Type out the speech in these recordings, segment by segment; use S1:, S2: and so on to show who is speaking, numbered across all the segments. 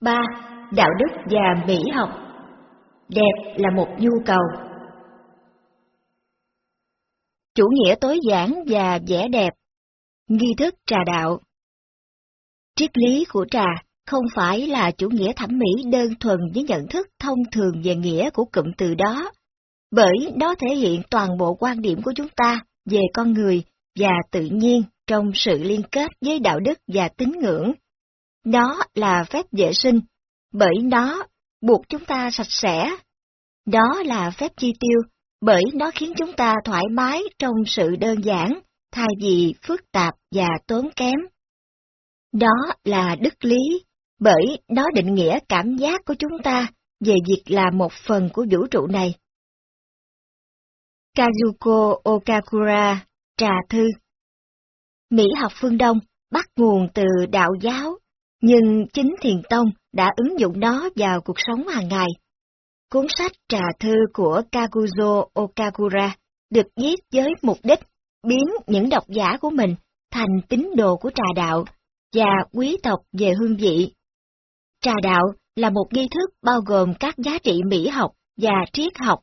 S1: 3. Đạo đức và mỹ học Đẹp là một nhu cầu. Chủ nghĩa tối giản và vẻ đẹp Nghi thức trà đạo Triết lý của trà không phải là chủ nghĩa thẩm mỹ đơn thuần với nhận thức thông thường về nghĩa của cụm từ đó, bởi nó thể hiện toàn bộ quan điểm của chúng ta về con người và tự nhiên trong sự liên kết với đạo đức và tín ngưỡng. Nó là phép vệ sinh, bởi nó buộc chúng ta sạch sẽ. Đó là phép chi tiêu, bởi nó khiến chúng ta thoải mái trong sự đơn giản, thay vì phức tạp và tốn kém. Đó là đức lý, bởi nó định nghĩa cảm giác của chúng ta về việc là một phần của vũ trụ này. Kazuko Okakura, Trà Thư Mỹ học phương Đông bắt nguồn từ đạo giáo, nhưng chính thiền tông đã ứng dụng nó vào cuộc sống hàng ngày. Cuốn sách Trà Thư của Kaguzo Okagura được viết với mục đích biến những độc giả của mình thành tín đồ của trà đạo và quý tộc về hương vị. Trà đạo là một nghi thức bao gồm các giá trị mỹ học và triết học,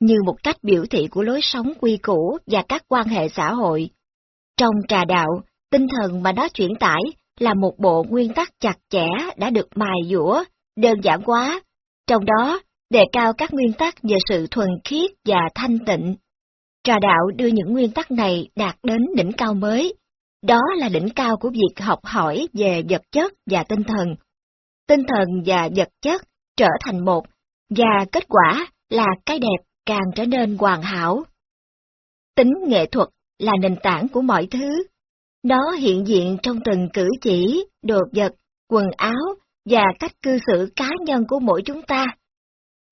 S1: như một cách biểu thị của lối sống quy củ và các quan hệ xã hội. Trong trà đạo, tinh thần mà nó chuyển tải là một bộ nguyên tắc chặt chẽ đã được mài dũa, đơn giản quá, trong đó đề cao các nguyên tắc về sự thuần khiết và thanh tịnh. Trà đạo đưa những nguyên tắc này đạt đến đỉnh cao mới, đó là đỉnh cao của việc học hỏi về vật chất và tinh thần. Tinh thần và vật chất trở thành một, và kết quả là cái đẹp càng trở nên hoàn hảo. Tính nghệ thuật là nền tảng của mọi thứ. Nó hiện diện trong từng cử chỉ, đồ vật, quần áo và cách cư xử cá nhân của mỗi chúng ta.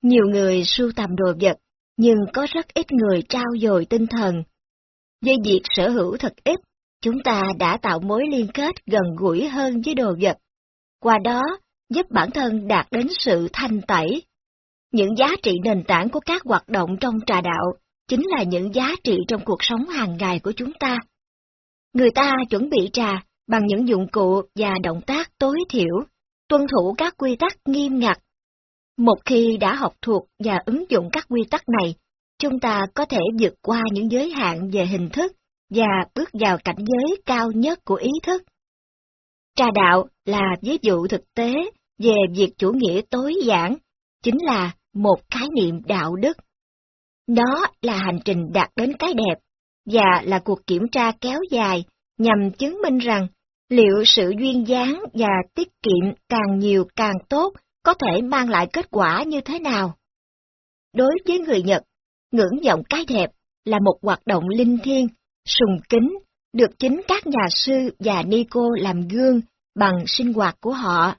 S1: Nhiều người sưu tầm đồ vật, nhưng có rất ít người trao dồi tinh thần. Với việc sở hữu thật ít, chúng ta đã tạo mối liên kết gần gũi hơn với đồ vật. Qua đó, giúp bản thân đạt đến sự thanh tẩy. Những giá trị nền tảng của các hoạt động trong trà đạo chính là những giá trị trong cuộc sống hàng ngày của chúng ta. Người ta chuẩn bị trà bằng những dụng cụ và động tác tối thiểu, tuân thủ các quy tắc nghiêm ngặt. Một khi đã học thuộc và ứng dụng các quy tắc này, chúng ta có thể vượt qua những giới hạn về hình thức và bước vào cảnh giới cao nhất của ý thức. Trà đạo là ví dụ thực tế về việc chủ nghĩa tối giản, chính là một khái niệm đạo đức. Đó là hành trình đạt đến cái đẹp, và là cuộc kiểm tra kéo dài nhằm chứng minh rằng liệu sự duyên dáng và tiết kiệm càng nhiều càng tốt có thể mang lại kết quả như thế nào. Đối với người Nhật, ngưỡng vọng cái đẹp là một hoạt động linh thiêng, sùng kính, được chính các nhà sư và ni cô làm gương bằng sinh hoạt của họ.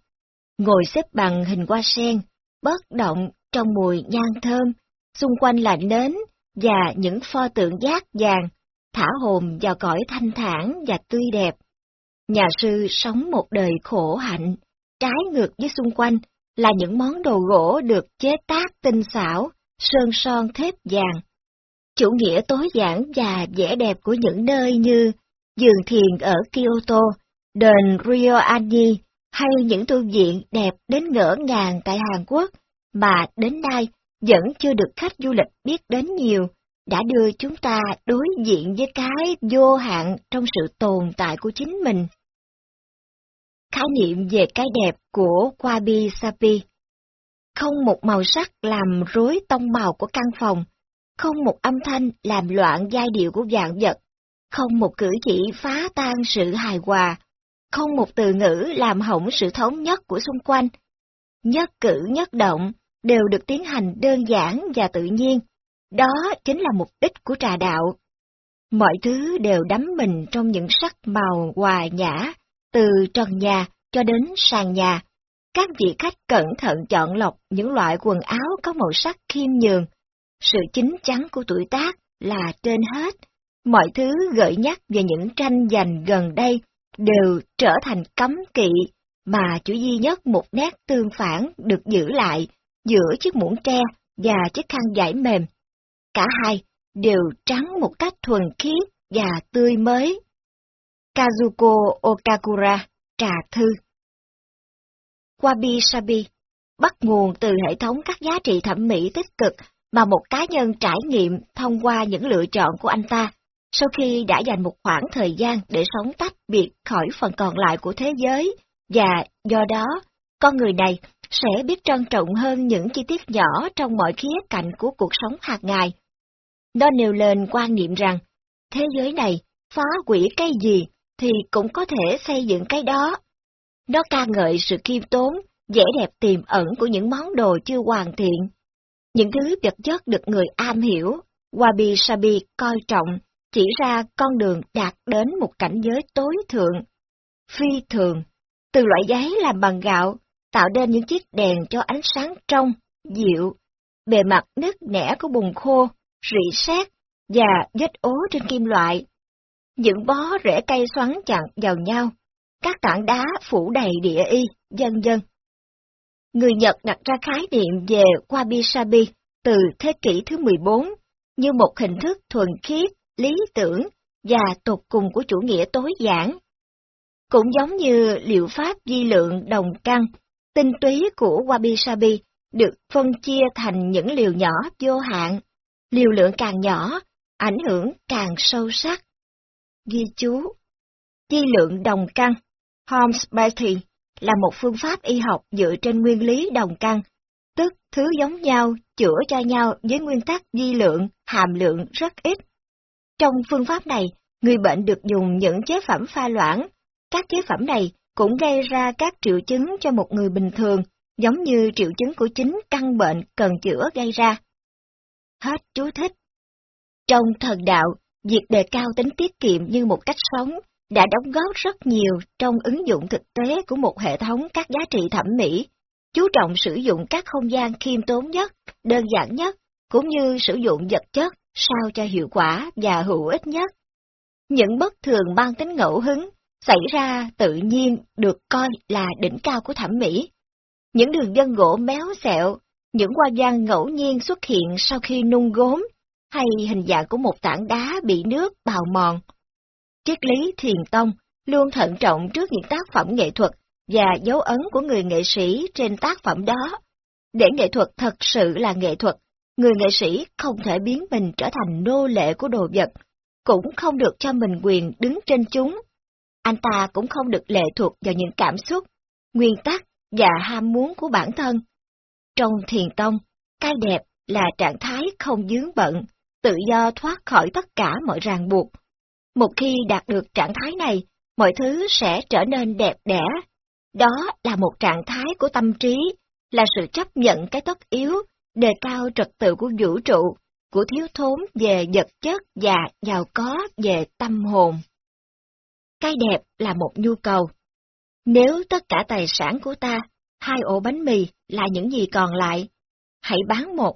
S1: Ngồi xếp bằng hình hoa sen, bất động trong mùi nhang thơm, xung quanh là nến và những pho tượng giác vàng, thả hồn vào cõi thanh thản và tươi đẹp. Nhà sư sống một đời khổ hạnh, trái ngược với xung quanh là những món đồ gỗ được chế tác tinh xảo, sơn son thép vàng. Chủ nghĩa tối giản và vẻ đẹp của những nơi như giường thiền ở Kyoto, đền Ryoani hay những tu viện đẹp đến ngỡ ngàng tại Hàn Quốc mà đến nay vẫn chưa được khách du lịch biết đến nhiều, đã đưa chúng ta đối diện với cái vô hạn trong sự tồn tại của chính mình. Khái niệm về cái đẹp của Wabi Sapi Không một màu sắc làm rối tông màu của căn phòng, không một âm thanh làm loạn giai điệu của vạn vật, không một cử chỉ phá tan sự hài hòa, không một từ ngữ làm hỏng sự thống nhất của xung quanh. Nhất cử nhất động đều được tiến hành đơn giản và tự nhiên, đó chính là mục đích của trà đạo. Mọi thứ đều đắm mình trong những sắc màu hòa nhã, từ trần nhà cho đến sàn nhà. Các vị khách cẩn thận chọn lọc những loại quần áo có màu sắc khiêm nhường. Sự chính chắn của tuổi tác là trên hết. Mọi thứ gợi nhắc về những tranh giành gần đây đều trở thành cấm kỵ, mà chỉ duy nhất một nét tương phản được giữ lại giữa chiếc muỗng tre và chiếc khăn vải mềm. Cả hai đều trắng một cách thuần khiết và tươi mới. Kazuko Okakura, Trà Thư Wabi Sabi bắt nguồn từ hệ thống các giá trị thẩm mỹ tích cực mà một cá nhân trải nghiệm thông qua những lựa chọn của anh ta, sau khi đã dành một khoảng thời gian để sống tách biệt khỏi phần còn lại của thế giới, và do đó, con người này sẽ biết trân trọng hơn những chi tiết nhỏ trong mọi khía cạnh của cuộc sống hàng ngày. Nó nêu lên quan niệm rằng, thế giới này phá hủy cái gì thì cũng có thể xây dựng cái đó. Nó ca ngợi sự khiêm tốn, vẻ đẹp tiềm ẩn của những món đồ chưa hoàn thiện. Những thứ vật chất được người am hiểu, Wabi Sabi coi trọng, chỉ ra con đường đạt đến một cảnh giới tối thượng, phi thường, từ loại giấy làm bằng gạo, tạo nên những chiếc đèn cho ánh sáng trong, dịu, bề mặt nứt nẻ của bùn khô, rỉ sét và vết ố trên kim loại. Những bó rễ cây xoắn chặn vào nhau, các tảng đá phủ đầy địa y, dân dân. Người Nhật đặt ra khái niệm về wabi-sabi từ thế kỷ thứ 14 như một hình thức thuần khiết, lý tưởng và tột cùng của chủ nghĩa tối giản. Cũng giống như liệu pháp di lượng đồng căn, tinh túy của wabi-sabi được phân chia thành những liều nhỏ vô hạn, liều lượng càng nhỏ, ảnh hưởng càng sâu sắc. Ghi chú Chi lượng đồng căn Homeopathy là một phương pháp y học dựa trên nguyên lý đồng căn, tức thứ giống nhau chữa cho nhau với nguyên tắc di lượng, hàm lượng rất ít. Trong phương pháp này, người bệnh được dùng những chế phẩm pha loãng. Các chế phẩm này cũng gây ra các triệu chứng cho một người bình thường, giống như triệu chứng của chính căn bệnh cần chữa gây ra. Hết chú thích. Trong thần đạo, việc đề cao tính tiết kiệm như một cách sống đã đóng góp rất nhiều trong ứng dụng thực tế của một hệ thống các giá trị thẩm mỹ, chú trọng sử dụng các không gian khiêm tốn nhất, đơn giản nhất, cũng như sử dụng vật chất sao cho hiệu quả và hữu ích nhất. Những bất thường mang tính ngẫu hứng xảy ra tự nhiên được coi là đỉnh cao của thẩm mỹ. Những đường dân gỗ méo xẹo, những hoa văn ngẫu nhiên xuất hiện sau khi nung gốm, hay hình dạng của một tảng đá bị nước bào mòn, Triết lý thiền tông luôn thận trọng trước những tác phẩm nghệ thuật và dấu ấn của người nghệ sĩ trên tác phẩm đó. Để nghệ thuật thật sự là nghệ thuật, người nghệ sĩ không thể biến mình trở thành nô lệ của đồ vật, cũng không được cho mình quyền đứng trên chúng. Anh ta cũng không được lệ thuộc vào những cảm xúc, nguyên tắc và ham muốn của bản thân. Trong thiền tông, cái đẹp là trạng thái không dướng bận, tự do thoát khỏi tất cả mọi ràng buộc một khi đạt được trạng thái này, mọi thứ sẽ trở nên đẹp đẽ. Đó là một trạng thái của tâm trí, là sự chấp nhận cái tất yếu, đề cao trật tự của vũ trụ, của thiếu thốn về vật chất và giàu có về tâm hồn. Cái đẹp là một nhu cầu. Nếu tất cả tài sản của ta, hai ổ bánh mì là những gì còn lại, hãy bán một,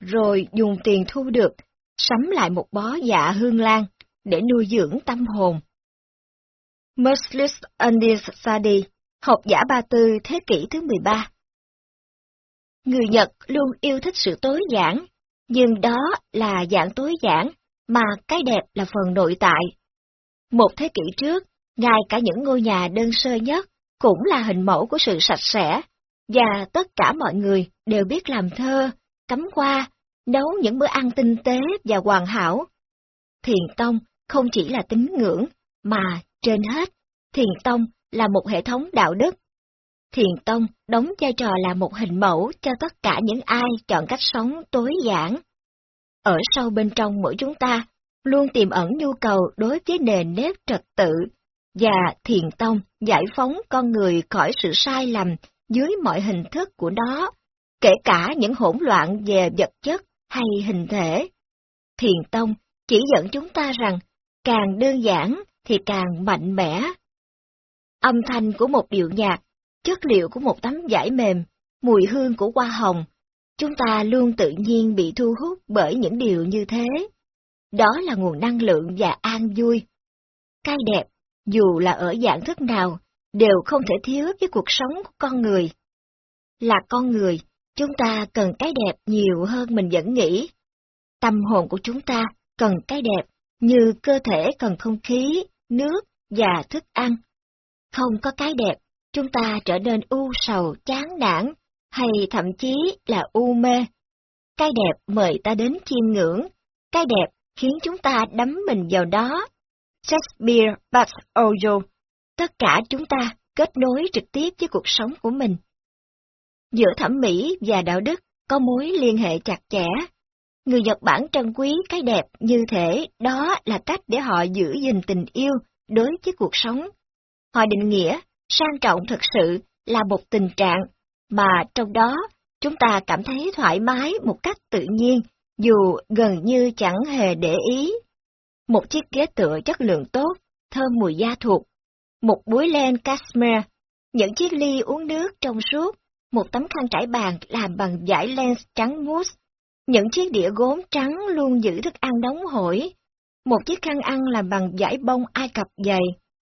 S1: rồi dùng tiền thu được, sắm lại một bó dạ hương lan để nuôi dưỡng tâm hồn. Mercedes Andis Sadi, học giả Ba Tư thế kỷ thứ 13 Người Nhật luôn yêu thích sự tối giản, nhưng đó là dạng tối giản, mà cái đẹp là phần nội tại. Một thế kỷ trước, ngay cả những ngôi nhà đơn sơ nhất cũng là hình mẫu của sự sạch sẽ, và tất cả mọi người đều biết làm thơ, cắm hoa, nấu những bữa ăn tinh tế và hoàn hảo. Thiền Tông không chỉ là tín ngưỡng, mà trên hết, thiền tông là một hệ thống đạo đức. Thiền tông đóng vai trò là một hình mẫu cho tất cả những ai chọn cách sống tối giản. Ở sâu bên trong mỗi chúng ta, luôn tiềm ẩn nhu cầu đối với nền nếp trật tự, và thiền tông giải phóng con người khỏi sự sai lầm dưới mọi hình thức của nó, kể cả những hỗn loạn về vật chất hay hình thể. Thiền tông chỉ dẫn chúng ta rằng càng đơn giản thì càng mạnh mẽ. Âm thanh của một điệu nhạc, chất liệu của một tấm vải mềm, mùi hương của hoa hồng, chúng ta luôn tự nhiên bị thu hút bởi những điều như thế. Đó là nguồn năng lượng và an vui. Cái đẹp, dù là ở dạng thức nào, đều không thể thiếu với cuộc sống của con người. Là con người, chúng ta cần cái đẹp nhiều hơn mình vẫn nghĩ. Tâm hồn của chúng ta cần cái đẹp như cơ thể cần không khí, nước và thức ăn. Không có cái đẹp, chúng ta trở nên u sầu, chán nản, hay thậm chí là u mê. Cái đẹp mời ta đến chiêm ngưỡng, cái đẹp khiến chúng ta đắm mình vào đó. Shakespeare, Bach, Ojo, tất cả chúng ta kết nối trực tiếp với cuộc sống của mình. Giữa thẩm mỹ và đạo đức có mối liên hệ chặt chẽ. Người Nhật Bản trân quý cái đẹp như thể đó là cách để họ giữ gìn tình yêu đối với cuộc sống. Họ định nghĩa sang trọng thực sự là một tình trạng mà trong đó chúng ta cảm thấy thoải mái một cách tự nhiên dù gần như chẳng hề để ý. Một chiếc ghế tựa chất lượng tốt, thơm mùi da thuộc, một búi len cashmere, những chiếc ly uống nước trong suốt, một tấm khăn trải bàn làm bằng vải len trắng mousse, những chiếc đĩa gốm trắng luôn giữ thức ăn nóng hổi, một chiếc khăn ăn làm bằng vải bông Ai Cập dày,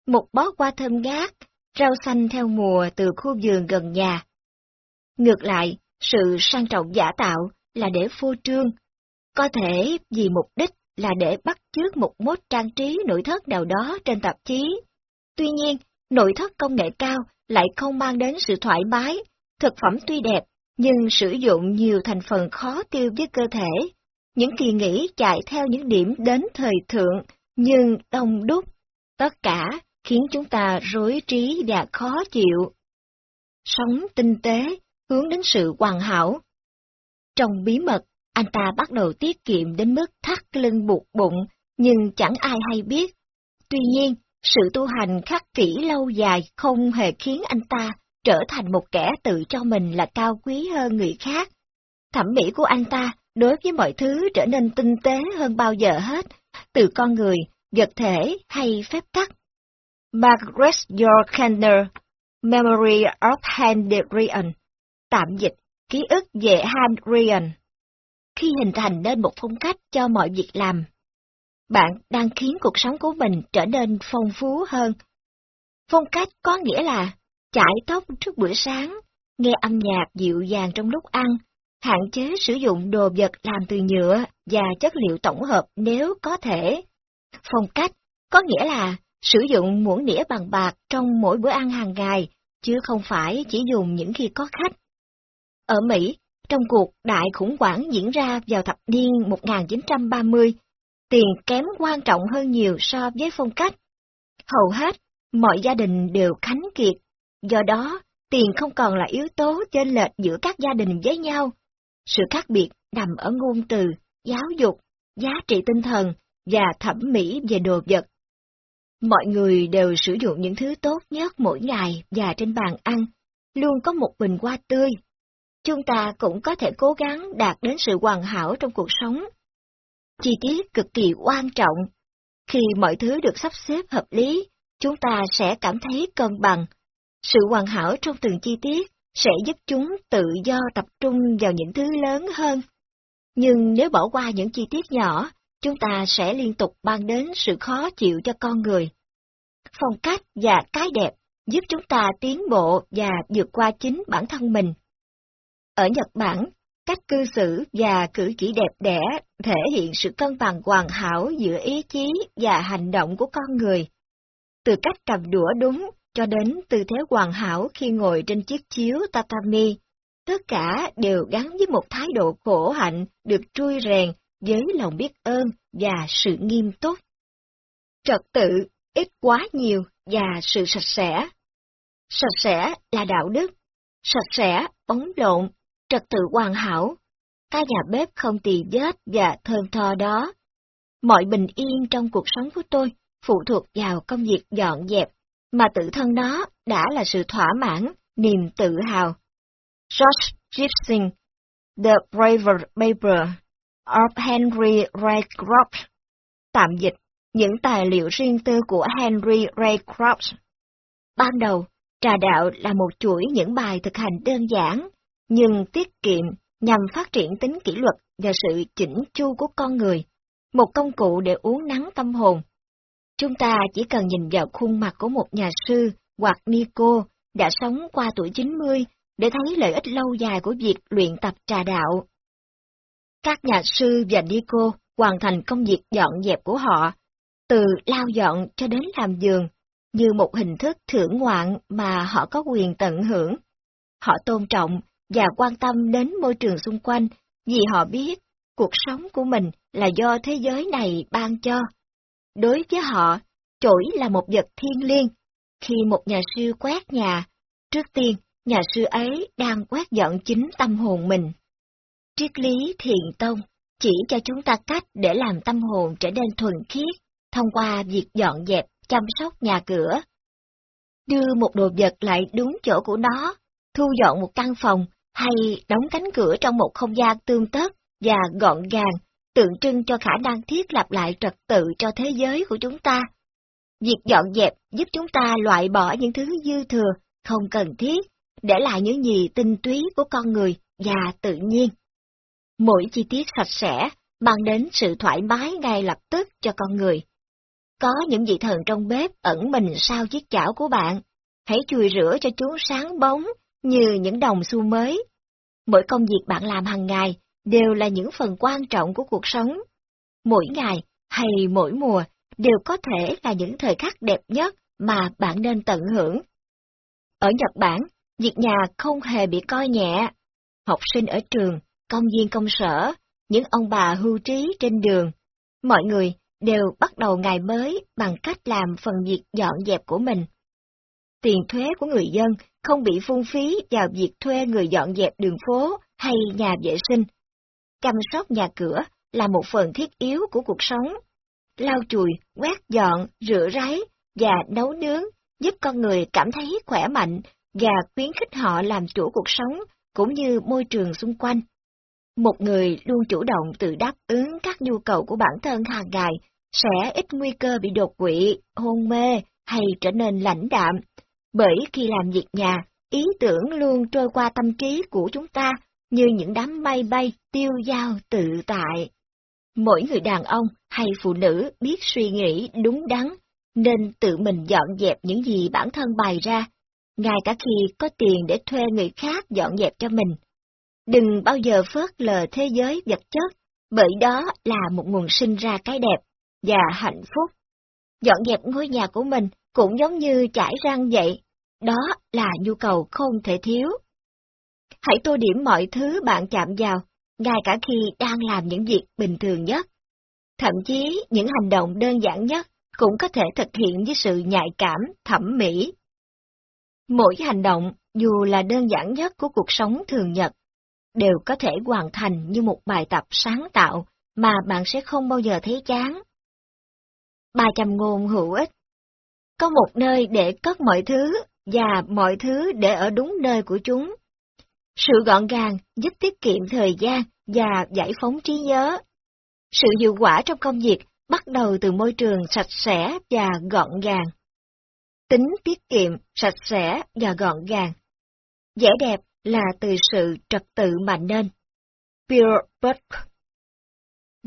S1: một bó hoa thơm ngát, rau xanh theo mùa từ khu vườn gần nhà. Ngược lại, sự sang trọng giả tạo là để phô trương, có thể vì mục đích là để bắt chước một mốt trang trí nội thất nào đó trên tạp chí. Tuy nhiên, nội thất công nghệ cao lại không mang đến sự thoải mái, thực phẩm tuy đẹp, nhưng sử dụng nhiều thành phần khó tiêu với cơ thể. Những kỳ nghỉ chạy theo những điểm đến thời thượng, nhưng đông đúc. Tất cả khiến chúng ta rối trí và khó chịu. Sống tinh tế, hướng đến sự hoàn hảo. Trong bí mật, anh ta bắt đầu tiết kiệm đến mức thắt lưng buộc bụng, nhưng chẳng ai hay biết. Tuy nhiên, sự tu hành khắc kỹ lâu dài không hề khiến anh ta trở thành một kẻ tự cho mình là cao quý hơn người khác. Thẩm mỹ của anh ta đối với mọi thứ trở nên tinh tế hơn bao giờ hết, từ con người, vật thể hay phép tắc. Margaret Yorkander, Memory of Handrian, tạm dịch, ký ức về Handrian khi hình thành nên một phong cách cho mọi việc làm. Bạn đang khiến cuộc sống của mình trở nên phong phú hơn. Phong cách có nghĩa là chải tóc trước bữa sáng, nghe âm nhạc dịu dàng trong lúc ăn, hạn chế sử dụng đồ vật làm từ nhựa và chất liệu tổng hợp nếu có thể. Phong cách có nghĩa là sử dụng muỗng đĩa bằng bạc trong mỗi bữa ăn hàng ngày, chứ không phải chỉ dùng những khi có khách. Ở Mỹ, trong cuộc đại khủng hoảng diễn ra vào thập niên 1930, tiền kém quan trọng hơn nhiều so với phong cách. Hầu hết, mọi gia đình đều khánh kiệt, do đó tiền không còn là yếu tố chênh lệch giữa các gia đình với nhau. Sự khác biệt nằm ở ngôn từ, giáo dục, giá trị tinh thần và thẩm mỹ về đồ vật. Mọi người đều sử dụng những thứ tốt nhất mỗi ngày và trên bàn ăn, luôn có một bình hoa tươi, chúng ta cũng có thể cố gắng đạt đến sự hoàn hảo trong cuộc sống. Chi tiết cực kỳ quan trọng. Khi mọi thứ được sắp xếp hợp lý, chúng ta sẽ cảm thấy cân bằng. Sự hoàn hảo trong từng chi tiết sẽ giúp chúng tự do tập trung vào những thứ lớn hơn. Nhưng nếu bỏ qua những chi tiết nhỏ, chúng ta sẽ liên tục mang đến sự khó chịu cho con người. Phong cách và cái đẹp giúp chúng ta tiến bộ và vượt qua chính bản thân mình. Ở Nhật Bản, cách cư xử và cử chỉ đẹp đẽ thể hiện sự cân bằng hoàn hảo giữa ý chí và hành động của con người. Từ cách cầm đũa đúng cho đến tư thế hoàn hảo khi ngồi trên chiếc chiếu tatami, tất cả đều gắn với một thái độ khổ hạnh được trui rèn với lòng biết ơn và sự nghiêm túc. Trật tự, ít quá nhiều và sự sạch sẽ. Sạch sẽ là đạo đức, sạch sẽ, bóng lộn trật tự hoàn hảo, cái nhà bếp không tì vết và thơm tho đó. Mọi bình yên trong cuộc sống của tôi phụ thuộc vào công việc dọn dẹp, mà tự thân nó đã là sự thỏa mãn, niềm tự hào. George Gibson, The Braver Paper of Henry Raycroft Tạm dịch, những tài liệu riêng tư của Henry Raycroft. Ban đầu, trà đạo là một chuỗi những bài thực hành đơn giản, nhưng tiết kiệm nhằm phát triển tính kỷ luật và sự chỉnh chu của con người, một công cụ để uống nắng tâm hồn. Chúng ta chỉ cần nhìn vào khuôn mặt của một nhà sư hoặc Nico đã sống qua tuổi 90 để thấy lợi ích lâu dài của việc luyện tập trà đạo. Các nhà sư và Nico hoàn thành công việc dọn dẹp của họ, từ lao dọn cho đến làm giường, như một hình thức thưởng ngoạn mà họ có quyền tận hưởng. Họ tôn trọng và quan tâm đến môi trường xung quanh vì họ biết cuộc sống của mình là do thế giới này ban cho. Đối với họ, chổi là một vật thiêng liêng. Khi một nhà sư quét nhà, trước tiên, nhà sư ấy đang quét dọn chính tâm hồn mình. Triết lý thiền tông chỉ cho chúng ta cách để làm tâm hồn trở nên thuần khiết thông qua việc dọn dẹp, chăm sóc nhà cửa. Đưa một đồ vật lại đúng chỗ của nó, thu dọn một căn phòng hay đóng cánh cửa trong một không gian tương tất và gọn gàng, tượng trưng cho khả năng thiết lập lại trật tự cho thế giới của chúng ta. Việc dọn dẹp giúp chúng ta loại bỏ những thứ dư thừa, không cần thiết, để lại những gì tinh túy của con người và tự nhiên. Mỗi chi tiết sạch sẽ mang đến sự thoải mái ngay lập tức cho con người. Có những vị thần trong bếp ẩn mình sau chiếc chảo của bạn, hãy chùi rửa cho chúng sáng bóng như những đồng xu mới. Mỗi công việc bạn làm hàng ngày đều là những phần quan trọng của cuộc sống. Mỗi ngày hay mỗi mùa đều có thể là những thời khắc đẹp nhất mà bạn nên tận hưởng. Ở Nhật Bản, việc nhà không hề bị coi nhẹ. Học sinh ở trường, công viên công sở, những ông bà hưu trí trên đường, mọi người đều bắt đầu ngày mới bằng cách làm phần việc dọn dẹp của mình. Tiền thuế của người dân không bị phung phí vào việc thuê người dọn dẹp đường phố hay nhà vệ sinh. Chăm sóc nhà cửa là một phần thiết yếu của cuộc sống. Lau chùi, quét dọn, rửa ráy và nấu nướng giúp con người cảm thấy khỏe mạnh và khuyến khích họ làm chủ cuộc sống cũng như môi trường xung quanh. Một người luôn chủ động tự đáp ứng các nhu cầu của bản thân hàng ngày sẽ ít nguy cơ bị đột quỵ, hôn mê hay trở nên lãnh đạm. Bởi khi làm việc nhà, ý tưởng luôn trôi qua tâm trí của chúng ta như những đám mây bay tiêu dao tự tại. Mỗi người đàn ông hay phụ nữ biết suy nghĩ đúng đắn, nên tự mình dọn dẹp những gì bản thân bày ra, ngay cả khi có tiền để thuê người khác dọn dẹp cho mình. Đừng bao giờ phớt lờ thế giới vật chất, bởi đó là một nguồn sinh ra cái đẹp và hạnh phúc. Dọn dẹp ngôi nhà của mình cũng giống như trải răng vậy, đó là nhu cầu không thể thiếu. Hãy tô điểm mọi thứ bạn chạm vào, ngay cả khi đang làm những việc bình thường nhất. Thậm chí những hành động đơn giản nhất cũng có thể thực hiện với sự nhạy cảm, thẩm mỹ. Mỗi hành động, dù là đơn giản nhất của cuộc sống thường nhật, đều có thể hoàn thành như một bài tập sáng tạo mà bạn sẽ không bao giờ thấy chán. 300 ngôn hữu ích có một nơi để cất mọi thứ, và mọi thứ để ở đúng nơi của chúng. Sự gọn gàng giúp tiết kiệm thời gian và giải phóng trí nhớ. Sự hiệu quả trong công việc bắt đầu từ môi trường sạch sẽ và gọn gàng. Tính tiết kiệm, sạch sẽ và gọn gàng. Vẻ đẹp là từ sự trật tự mà nên. Pure Buck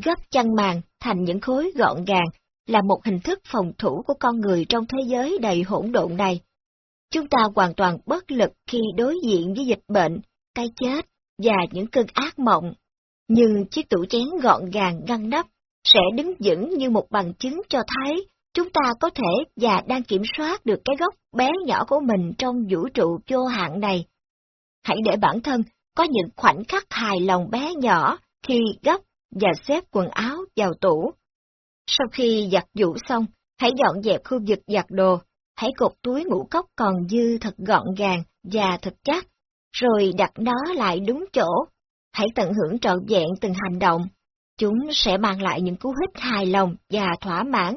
S1: Gấp chăn màn thành những khối gọn gàng là một hình thức phòng thủ của con người trong thế giới đầy hỗn độn này. Chúng ta hoàn toàn bất lực khi đối diện với dịch bệnh, cái chết và những cơn ác mộng. Nhưng chiếc tủ chén gọn gàng ngăn nắp sẽ đứng vững như một bằng chứng cho thấy chúng ta có thể và đang kiểm soát được cái góc bé nhỏ của mình trong vũ trụ vô hạn này. Hãy để bản thân có những khoảnh khắc hài lòng bé nhỏ khi gấp và xếp quần áo vào tủ. Sau khi giặt giũ xong, hãy dọn dẹp khu vực giặt đồ, hãy cột túi ngũ cốc còn dư thật gọn gàng và thật chắc, rồi đặt nó lại đúng chỗ. Hãy tận hưởng trọn vẹn từng hành động. Chúng sẽ mang lại những cú hích hài lòng và thỏa mãn,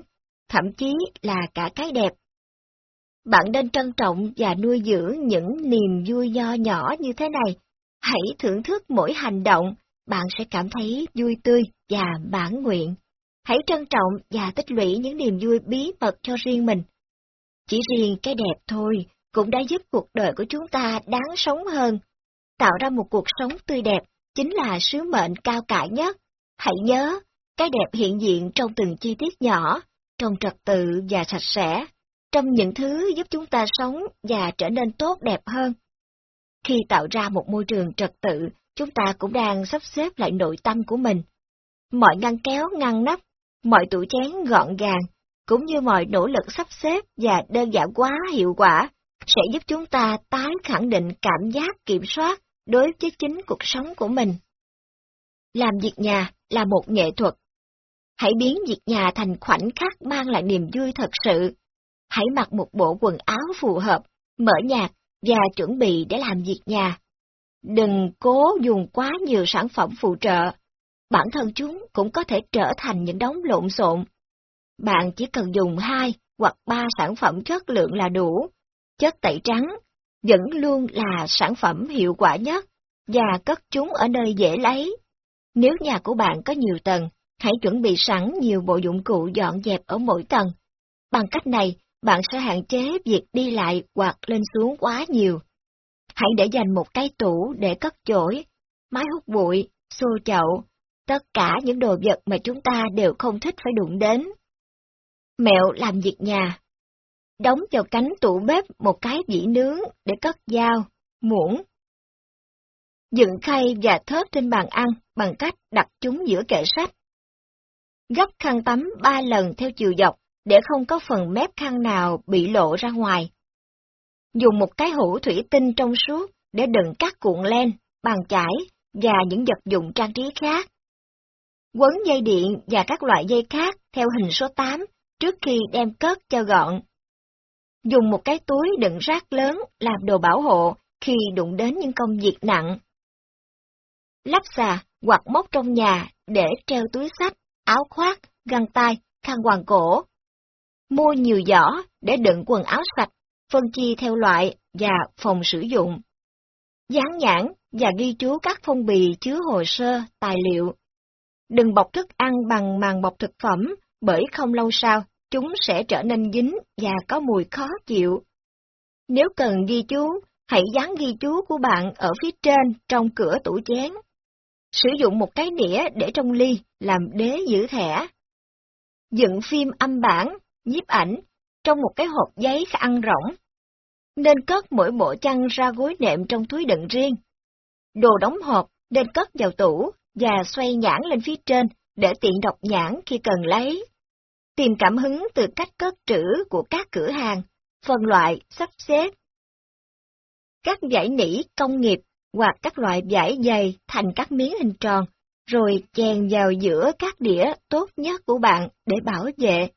S1: thậm chí là cả cái đẹp. Bạn nên trân trọng và nuôi dưỡng những niềm vui nho nhỏ như thế này. Hãy thưởng thức mỗi hành động, bạn sẽ cảm thấy vui tươi và bản nguyện. Hãy trân trọng và tích lũy những niềm vui bí mật cho riêng mình. Chỉ riêng cái đẹp thôi cũng đã giúp cuộc đời của chúng ta đáng sống hơn. Tạo ra một cuộc sống tươi đẹp chính là sứ mệnh cao cả nhất. Hãy nhớ, cái đẹp hiện diện trong từng chi tiết nhỏ, trong trật tự và sạch sẽ, trong những thứ giúp chúng ta sống và trở nên tốt đẹp hơn. Khi tạo ra một môi trường trật tự, chúng ta cũng đang sắp xếp lại nội tâm của mình. Mọi ngăn kéo ngăn nắp, mọi tủ chén gọn gàng, cũng như mọi nỗ lực sắp xếp và đơn giản quá hiệu quả, sẽ giúp chúng ta tái khẳng định cảm giác kiểm soát đối với chính cuộc sống của mình. Làm việc nhà là một nghệ thuật. Hãy biến việc nhà thành khoảnh khắc mang lại niềm vui thật sự. Hãy mặc một bộ quần áo phù hợp, mở nhạc và chuẩn bị để làm việc nhà. Đừng cố dùng quá nhiều sản phẩm phụ trợ. Bản thân chúng cũng có thể trở thành những đống lộn xộn. Bạn chỉ cần dùng hai hoặc ba sản phẩm chất lượng là đủ. Chất tẩy trắng vẫn luôn là sản phẩm hiệu quả nhất và cất chúng ở nơi dễ lấy. Nếu nhà của bạn có nhiều tầng, hãy chuẩn bị sẵn nhiều bộ dụng cụ dọn dẹp ở mỗi tầng. Bằng cách này, bạn sẽ hạn chế việc đi lại hoặc lên xuống quá nhiều. Hãy để dành một cái tủ để cất chổi, máy hút bụi, xô chậu, tất cả những đồ vật mà chúng ta đều không thích phải đụng đến. Mẹo làm việc nhà Đóng vào cánh tủ bếp một cái dĩ nướng để cất dao, muỗng. Dựng khay và thớt trên bàn ăn bằng cách đặt chúng giữa kệ sách. Gấp khăn tắm ba lần theo chiều dọc để không có phần mép khăn nào bị lộ ra ngoài. Dùng một cái hũ thủy tinh trong suốt để đựng các cuộn len, bàn chải và những vật dụng trang trí khác. Quấn dây điện và các loại dây khác theo hình số 8 trước khi đem cất cho gọn. Dùng một cái túi đựng rác lớn làm đồ bảo hộ khi đụng đến những công việc nặng. Lắp xà hoặc móc trong nhà để treo túi sách, áo khoác, găng tay, khăn quàng cổ. Mua nhiều giỏ để đựng quần áo sạch, phân chia theo loại và phòng sử dụng. Dán nhãn và ghi chú các phong bì chứa hồ sơ, tài liệu. Đừng bọc thức ăn bằng màng bọc thực phẩm bởi không lâu sau chúng sẽ trở nên dính và có mùi khó chịu. Nếu cần ghi chú, hãy dán ghi chú của bạn ở phía trên trong cửa tủ chén. Sử dụng một cái đĩa để trong ly làm đế giữ thẻ. Dựng phim âm bản, nhiếp ảnh, trong một cái hộp giấy ăn rỗng. Nên cất mỗi bộ chăn ra gối nệm trong túi đựng riêng. Đồ đóng hộp nên cất vào tủ và xoay nhãn lên phía trên để tiện đọc nhãn khi cần lấy. Tìm cảm hứng từ cách cất trữ của các cửa hàng, phân loại, sắp xếp. Các giải nỉ công nghiệp hoặc các loại giải dày thành các miếng hình tròn, rồi chèn vào giữa các đĩa tốt nhất của bạn để bảo vệ.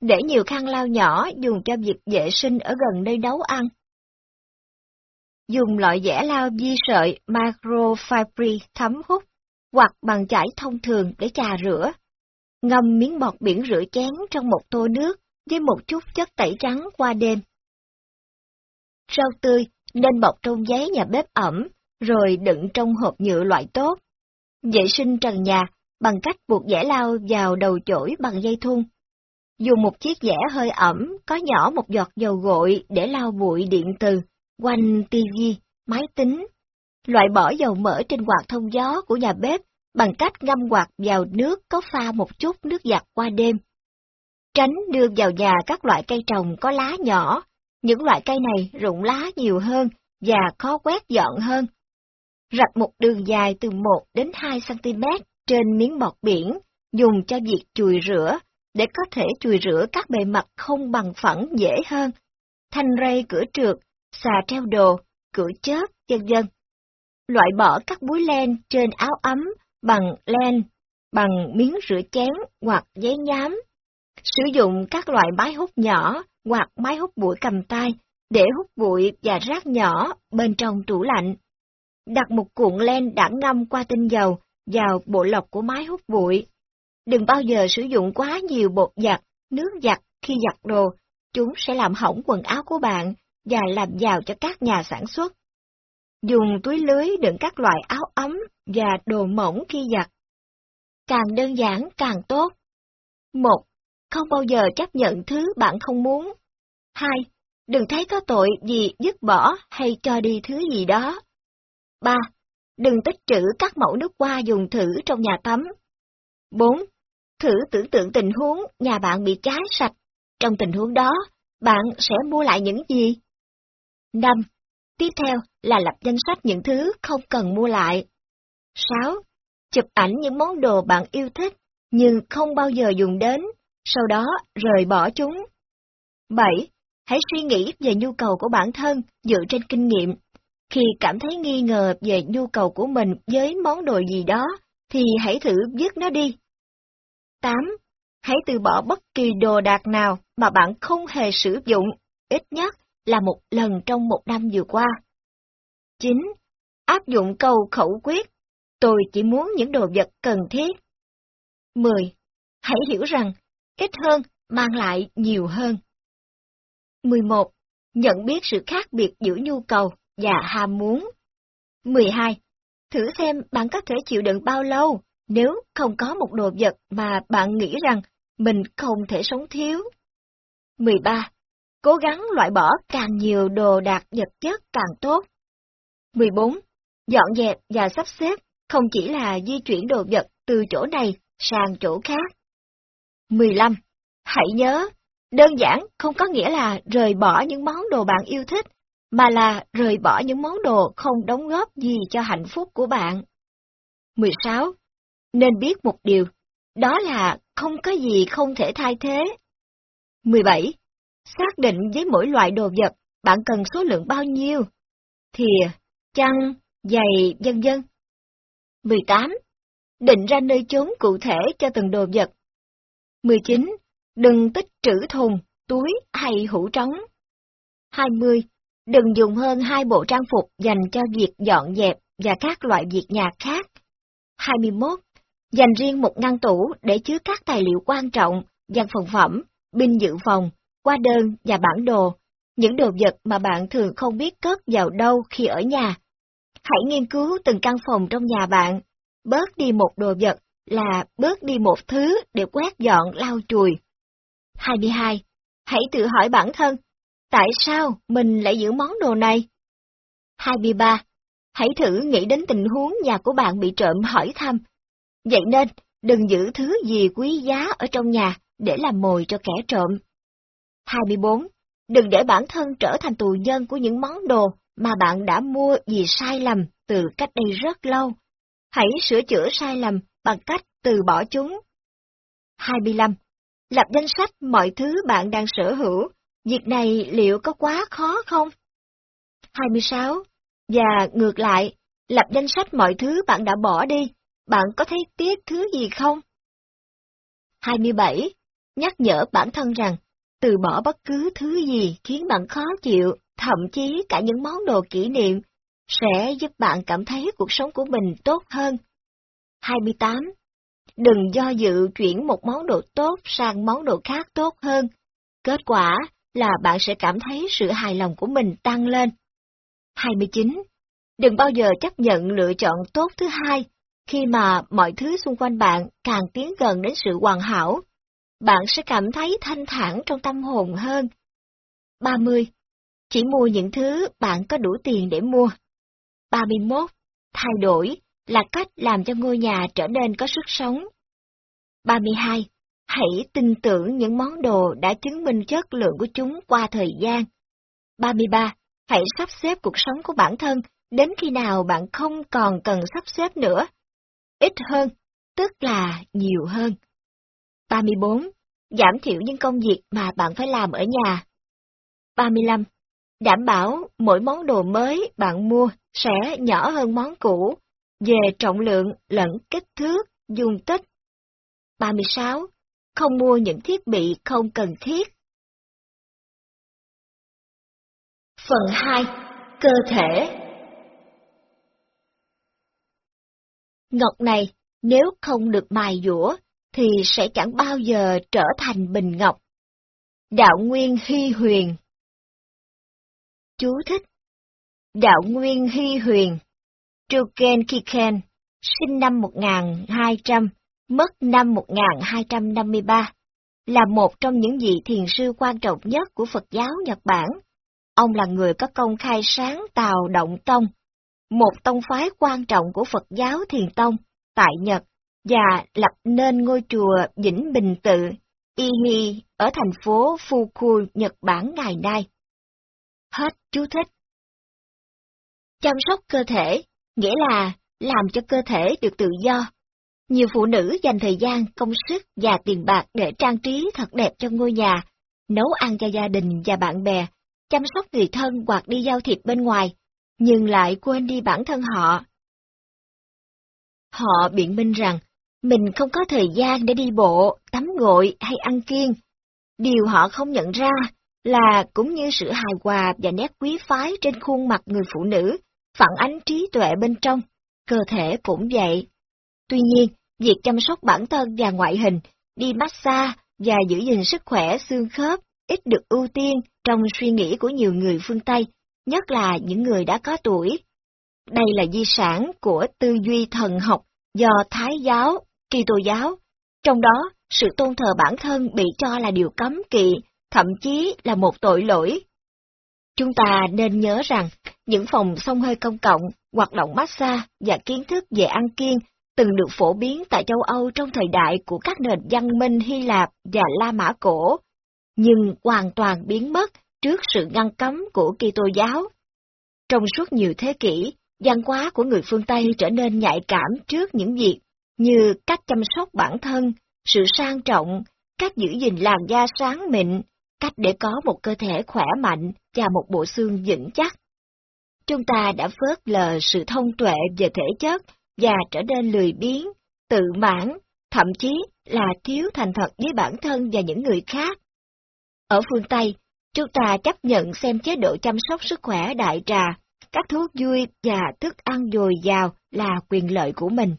S1: Để nhiều khăn lau nhỏ dùng cho việc vệ sinh ở gần nơi nấu ăn. Dùng loại dẻ lau di sợi microfibri thấm hút hoặc bằng chải thông thường để trà rửa. Ngâm miếng bọt biển rửa chén trong một tô nước với một chút chất tẩy trắng qua đêm. Rau tươi nên bọc trong giấy nhà bếp ẩm, rồi đựng trong hộp nhựa loại tốt. Vệ sinh trần nhà bằng cách buộc dẻ lau vào đầu chổi bằng dây thun. Dùng một chiếc dẻ hơi ẩm có nhỏ một giọt dầu gội để lau bụi điện từ, quanh tivi, máy tính. Loại bỏ dầu mỡ trên quạt thông gió của nhà bếp bằng cách ngâm quạt vào nước có pha một chút nước giặt qua đêm. Tránh đưa vào nhà các loại cây trồng có lá nhỏ, những loại cây này rụng lá nhiều hơn và khó quét dọn hơn. Rạch một đường dài từ 1 đến 2 cm trên miếng bọt biển, dùng cho việc chùi rửa, để có thể chùi rửa các bề mặt không bằng phẳng dễ hơn. Thanh rây cửa trượt, xà treo đồ, cửa chớp, vân vân. Loại bỏ các búi len trên áo ấm bằng len, bằng miếng rửa chén hoặc giấy nhám. Sử dụng các loại máy hút nhỏ hoặc máy hút bụi cầm tay để hút bụi và rác nhỏ bên trong tủ lạnh. Đặt một cuộn len đã ngâm qua tinh dầu vào bộ lọc của máy hút bụi. Đừng bao giờ sử dụng quá nhiều bột giặt, nước giặt khi giặt đồ, chúng sẽ làm hỏng quần áo của bạn và làm giàu cho các nhà sản xuất. Dùng túi lưới đựng các loại áo ấm và đồ mỏng khi giặt. Càng đơn giản càng tốt. Một, không bao giờ chấp nhận thứ bạn không muốn. Hai, đừng thấy có tội vì dứt bỏ hay cho đi thứ gì đó. Ba, đừng tích trữ các mẫu nước hoa dùng thử trong nhà tắm. Bốn, thử tưởng tượng tình huống nhà bạn bị cháy sạch. Trong tình huống đó, bạn sẽ mua lại những gì? Năm, tiếp theo là lập danh sách những thứ không cần mua lại. 6. Chụp ảnh những món đồ bạn yêu thích, nhưng không bao giờ dùng đến, sau đó rời bỏ chúng. 7. Hãy suy nghĩ về nhu cầu của bản thân dựa trên kinh nghiệm. Khi cảm thấy nghi ngờ về nhu cầu của mình với món đồ gì đó, thì hãy thử viết nó đi. 8. Hãy từ bỏ bất kỳ đồ đạc nào mà bạn không hề sử dụng, ít nhất là một lần trong một năm vừa qua. 9. Áp dụng câu khẩu quyết, tôi chỉ muốn những đồ vật cần thiết. 10. Hãy hiểu rằng, ít hơn mang lại nhiều hơn. 11. Nhận biết sự khác biệt giữa nhu cầu và ham muốn. 12. Thử xem bạn có thể chịu đựng bao lâu nếu không có một đồ vật mà bạn nghĩ rằng mình không thể sống thiếu. 13. Cố gắng loại bỏ càng nhiều đồ đạc vật chất càng tốt. 14. Dọn dẹp và sắp xếp không chỉ là di chuyển đồ vật từ chỗ này sang chỗ khác. 15. Hãy nhớ, đơn giản không có nghĩa là rời bỏ những món đồ bạn yêu thích, mà là rời bỏ những món đồ không đóng góp gì cho hạnh phúc của bạn. 16. Nên biết một điều, đó là không có gì không thể thay thế. 17. Xác định với mỗi loại đồ vật bạn cần số lượng bao nhiêu. Thìa, chăn, giày, vân vân. 18. Định ra nơi chốn cụ thể cho từng đồ vật. 19. Đừng tích trữ thùng, túi hay hũ trống. 20. Đừng dùng hơn hai bộ trang phục dành cho việc dọn dẹp và các loại việc nhà khác. 21. Dành riêng một ngăn tủ để chứa các tài liệu quan trọng, văn phòng phẩm, binh dự phòng, qua đơn và bản đồ, những đồ vật mà bạn thường không biết cất vào đâu khi ở nhà. Hãy nghiên cứu từng căn phòng trong nhà bạn, bớt đi một đồ vật là bớt đi một thứ để quét dọn lau chùi. 22. Hãy tự hỏi bản thân, tại sao mình lại giữ món đồ này? 23. Hãy thử nghĩ đến tình huống nhà của bạn bị trộm hỏi thăm. Vậy nên, đừng giữ thứ gì quý giá ở trong nhà để làm mồi cho kẻ trộm. 24. Đừng để bản thân trở thành tù nhân của những món đồ mà bạn đã mua vì sai lầm từ cách đây rất lâu. Hãy sửa chữa sai lầm bằng cách từ bỏ chúng. 25. Lập danh sách mọi thứ bạn đang sở hữu. Việc này liệu có quá khó không? 26. Và ngược lại, lập danh sách mọi thứ bạn đã bỏ đi. Bạn có thấy tiếc thứ gì không? 27. Nhắc nhở bản thân rằng từ bỏ bất cứ thứ gì khiến bạn khó chịu, thậm chí cả những món đồ kỷ niệm, sẽ giúp bạn cảm thấy cuộc sống của mình tốt hơn. 28. Đừng do dự chuyển một món đồ tốt sang món đồ khác tốt hơn. Kết quả là bạn sẽ cảm thấy sự hài lòng của mình tăng lên. 29. Đừng bao giờ chấp nhận lựa chọn tốt thứ hai, khi mà mọi thứ xung quanh bạn càng tiến gần đến sự hoàn hảo bạn sẽ cảm thấy thanh thản trong tâm hồn hơn. 30. Chỉ mua những thứ bạn có đủ tiền để mua. 31. Thay đổi là cách làm cho ngôi nhà trở nên có sức sống. 32. Hãy tin tưởng những món đồ đã chứng minh chất lượng của chúng qua thời gian. 33. Hãy sắp xếp cuộc sống của bản thân đến khi nào bạn không còn cần sắp xếp nữa. Ít hơn, tức là nhiều hơn. 34. Giảm thiểu những công việc mà bạn phải làm ở nhà. 35. Đảm bảo mỗi món đồ mới bạn mua sẽ nhỏ hơn món cũ, về trọng lượng lẫn kích thước, dung tích. 36. Không mua những thiết bị không cần thiết. Phần 2. Cơ thể Ngọc này, nếu không được mài dũa, thì sẽ chẳng bao giờ trở thành bình ngọc. Đạo Nguyên Hy Huyền Chú thích Đạo Nguyên Hy Huyền Truken Kiken, sinh năm 1200, mất năm 1253, là một trong những vị thiền sư quan trọng nhất của Phật giáo Nhật Bản. Ông là người có công khai sáng tạo Động Tông, một tông phái quan trọng của Phật giáo Thiền Tông tại Nhật và lập nên ngôi chùa Vĩnh Bình Tự, Ihi ở thành phố Fuku, Nhật Bản ngày nay. Hết chú thích. Chăm sóc cơ thể, nghĩa là làm cho cơ thể được tự do. Nhiều phụ nữ dành thời gian, công sức và tiền bạc để trang trí thật đẹp cho ngôi nhà, nấu ăn cho gia đình và bạn bè, chăm sóc người thân hoặc đi giao thiệp bên ngoài, nhưng lại quên đi bản thân họ. Họ biện minh rằng, mình không có thời gian để đi bộ, tắm gội hay ăn kiêng. Điều họ không nhận ra là cũng như sự hài hòa và nét quý phái trên khuôn mặt người phụ nữ, phản ánh trí tuệ bên trong, cơ thể cũng vậy. Tuy nhiên, việc chăm sóc bản thân và ngoại hình, đi massage và giữ gìn sức khỏe xương khớp ít được ưu tiên trong suy nghĩ của nhiều người phương Tây, nhất là những người đã có tuổi. Đây là di sản của tư duy thần học do Thái giáo, Kitô giáo, trong đó sự tôn thờ bản thân bị cho là điều cấm kỵ, thậm chí là một tội lỗi. Chúng ta nên nhớ rằng, những phòng sông hơi công cộng, hoạt động massage và kiến thức về ăn kiêng từng được phổ biến tại châu Âu trong thời đại của các nền văn minh Hy Lạp và La Mã Cổ, nhưng hoàn toàn biến mất trước sự ngăn cấm của Kitô giáo. Trong suốt nhiều thế kỷ, văn hóa của người phương Tây trở nên nhạy cảm trước những việc như cách chăm sóc bản thân, sự sang trọng, cách giữ gìn làn da sáng mịn, cách để có một cơ thể khỏe mạnh và một bộ xương vững chắc. Chúng ta đã phớt lờ sự thông tuệ về thể chất và trở nên lười biếng, tự mãn, thậm chí là thiếu thành thật với bản thân và những người khác. Ở phương Tây, chúng ta chấp nhận xem chế độ chăm sóc sức khỏe đại trà, các thuốc vui và thức ăn dồi dào là quyền lợi của mình.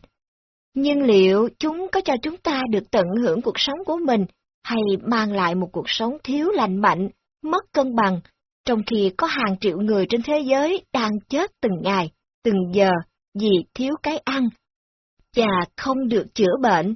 S1: Nhưng liệu chúng có cho chúng ta được tận hưởng cuộc sống của mình hay mang lại một cuộc sống thiếu lành mạnh, mất cân bằng, trong khi có hàng triệu người trên thế giới đang chết từng ngày, từng giờ vì thiếu cái ăn và không được chữa bệnh?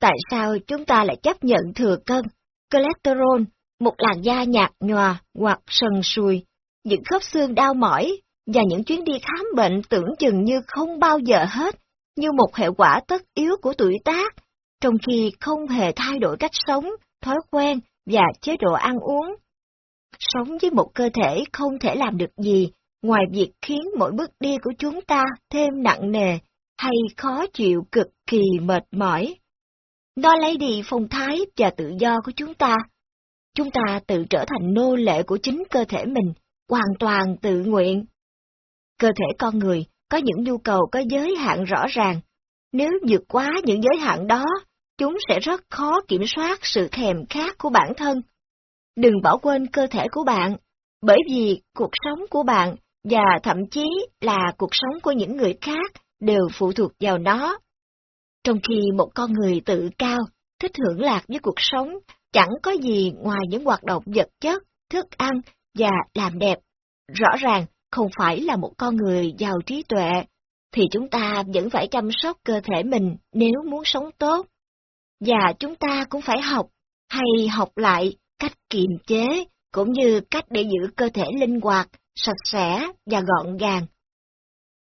S1: Tại sao chúng ta lại chấp nhận thừa cân, cholesterol, một làn da nhạt nhòa hoặc sần sùi, những khớp xương đau mỏi và những chuyến đi khám bệnh tưởng chừng như không bao giờ hết, như một hệ quả tất yếu của tuổi tác, trong khi không hề thay đổi cách sống, thói quen và chế độ ăn uống. Sống với một cơ thể không thể làm được gì ngoài việc khiến mỗi bước đi của chúng ta thêm nặng nề hay khó chịu cực kỳ mệt mỏi. Nó lấy đi phong thái và tự do của chúng ta. Chúng ta tự trở thành nô lệ của chính cơ thể mình, hoàn toàn tự nguyện. Cơ thể con người có những nhu cầu có giới hạn rõ ràng. Nếu vượt quá những giới hạn đó, chúng sẽ rất khó kiểm soát sự thèm khát của bản thân. Đừng bỏ quên cơ thể của bạn, bởi vì cuộc sống của bạn và thậm chí là cuộc sống của những người khác đều phụ thuộc vào nó. Trong khi một con người tự cao, thích hưởng lạc với cuộc sống, chẳng có gì ngoài những hoạt động vật chất, thức ăn và làm đẹp. Rõ ràng, không phải là một con người giàu trí tuệ, thì chúng ta vẫn phải chăm sóc cơ thể mình nếu muốn sống tốt. Và chúng ta cũng phải học, hay học lại cách kiềm chế, cũng như cách để giữ cơ thể linh hoạt, sạch sẽ và gọn gàng.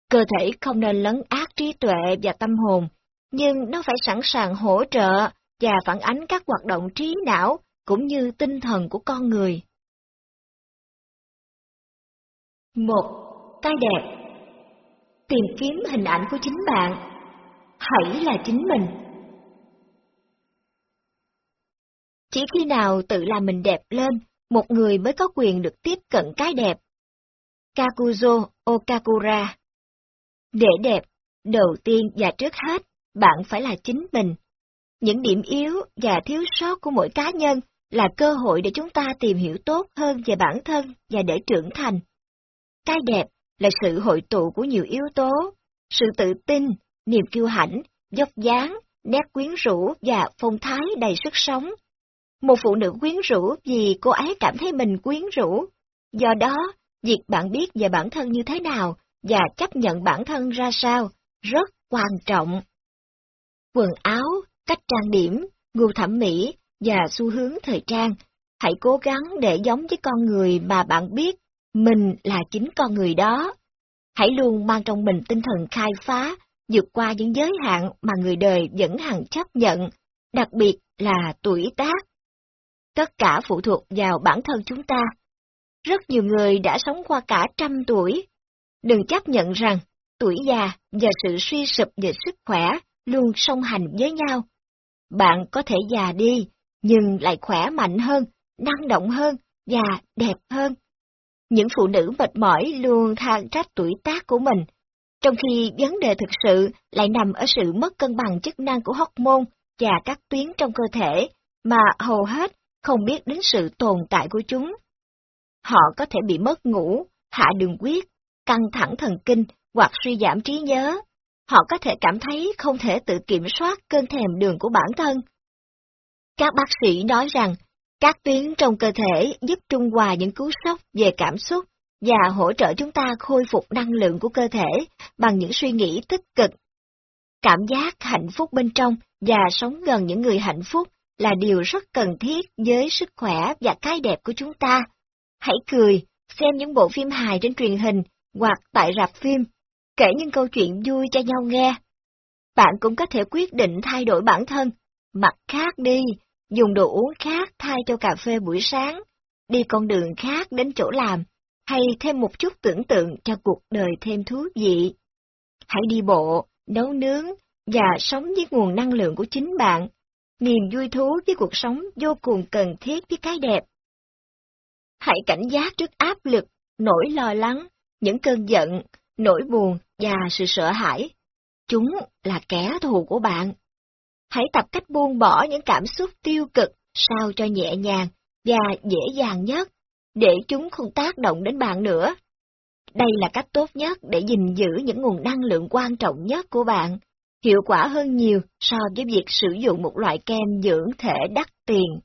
S1: Cơ thể không nên lấn át trí tuệ và tâm hồn, nhưng nó phải sẵn sàng hỗ trợ và phản ánh các hoạt động trí não cũng như tinh thần của con người. Một, cái đẹp Tìm kiếm hình ảnh của chính bạn. Hãy là chính mình. Chỉ khi nào tự làm mình đẹp lên, một người mới có quyền được tiếp cận cái đẹp. Kakuzo Okakura Để đẹp, đầu tiên và trước hết, bạn phải là chính mình. Những điểm yếu và thiếu sót của mỗi cá nhân là cơ hội để chúng ta tìm hiểu tốt hơn về bản thân và để trưởng thành. Cái đẹp là sự hội tụ của nhiều yếu tố, sự tự tin, niềm kiêu hãnh, dốc dáng, nét quyến rũ và phong thái đầy sức sống. Một phụ nữ quyến rũ vì cô ấy cảm thấy mình quyến rũ. Do đó, việc bạn biết về bản thân như thế nào và chấp nhận bản thân ra sao rất quan trọng. Quần áo, cách trang điểm, gu thẩm mỹ và xu hướng thời trang, hãy cố gắng để giống với con người mà bạn biết mình là chính con người đó. Hãy luôn mang trong mình tinh thần khai phá, vượt qua những giới hạn mà người đời vẫn hằng chấp nhận, đặc biệt là tuổi tác. Tất cả phụ thuộc vào bản thân chúng ta. Rất nhiều người đã sống qua cả trăm tuổi. Đừng chấp nhận rằng tuổi già và sự suy sụp về sức khỏe luôn song hành với nhau. Bạn có thể già đi, nhưng lại khỏe mạnh hơn, năng động hơn và đẹp hơn. Những phụ nữ mệt mỏi luôn than trách tuổi tác của mình, trong khi vấn đề thực sự lại nằm ở sự mất cân bằng chức năng của hormone và các tuyến trong cơ thể, mà hầu hết không biết đến sự tồn tại của chúng. Họ có thể bị mất ngủ, hạ đường huyết, căng thẳng thần kinh hoặc suy giảm trí nhớ. Họ có thể cảm thấy không thể tự kiểm soát cơn thèm đường của bản thân. Các bác sĩ nói rằng, các tuyến trong cơ thể giúp trung hòa những cú sốc về cảm xúc và hỗ trợ chúng ta khôi phục năng lượng của cơ thể bằng những suy nghĩ tích cực. Cảm giác hạnh phúc bên trong và sống gần những người hạnh phúc là điều rất cần thiết với sức khỏe và cái đẹp của chúng ta. Hãy cười, xem những bộ phim hài trên truyền hình hoặc tại rạp phim, kể những câu chuyện vui cho nhau nghe. Bạn cũng có thể quyết định thay đổi bản thân, mặc khác đi, dùng đồ uống khác thay cho cà phê buổi sáng, đi con đường khác đến chỗ làm, hay thêm một chút tưởng tượng cho cuộc đời thêm thú vị. Hãy đi bộ, nấu nướng và sống với nguồn năng lượng của chính bạn. Niềm vui thú với cuộc sống vô cùng cần thiết với cái đẹp. Hãy cảnh giác trước áp lực, nỗi lo lắng, những cơn giận, nỗi buồn và sự sợ hãi. Chúng là kẻ thù của bạn. Hãy tập cách buông bỏ những cảm xúc tiêu cực sao cho nhẹ nhàng và dễ dàng nhất, để chúng không tác động đến bạn nữa. Đây là cách tốt nhất để gìn giữ những nguồn năng lượng quan trọng nhất của bạn, hiệu quả hơn nhiều so với việc sử dụng một loại kem dưỡng thể đắt tiền.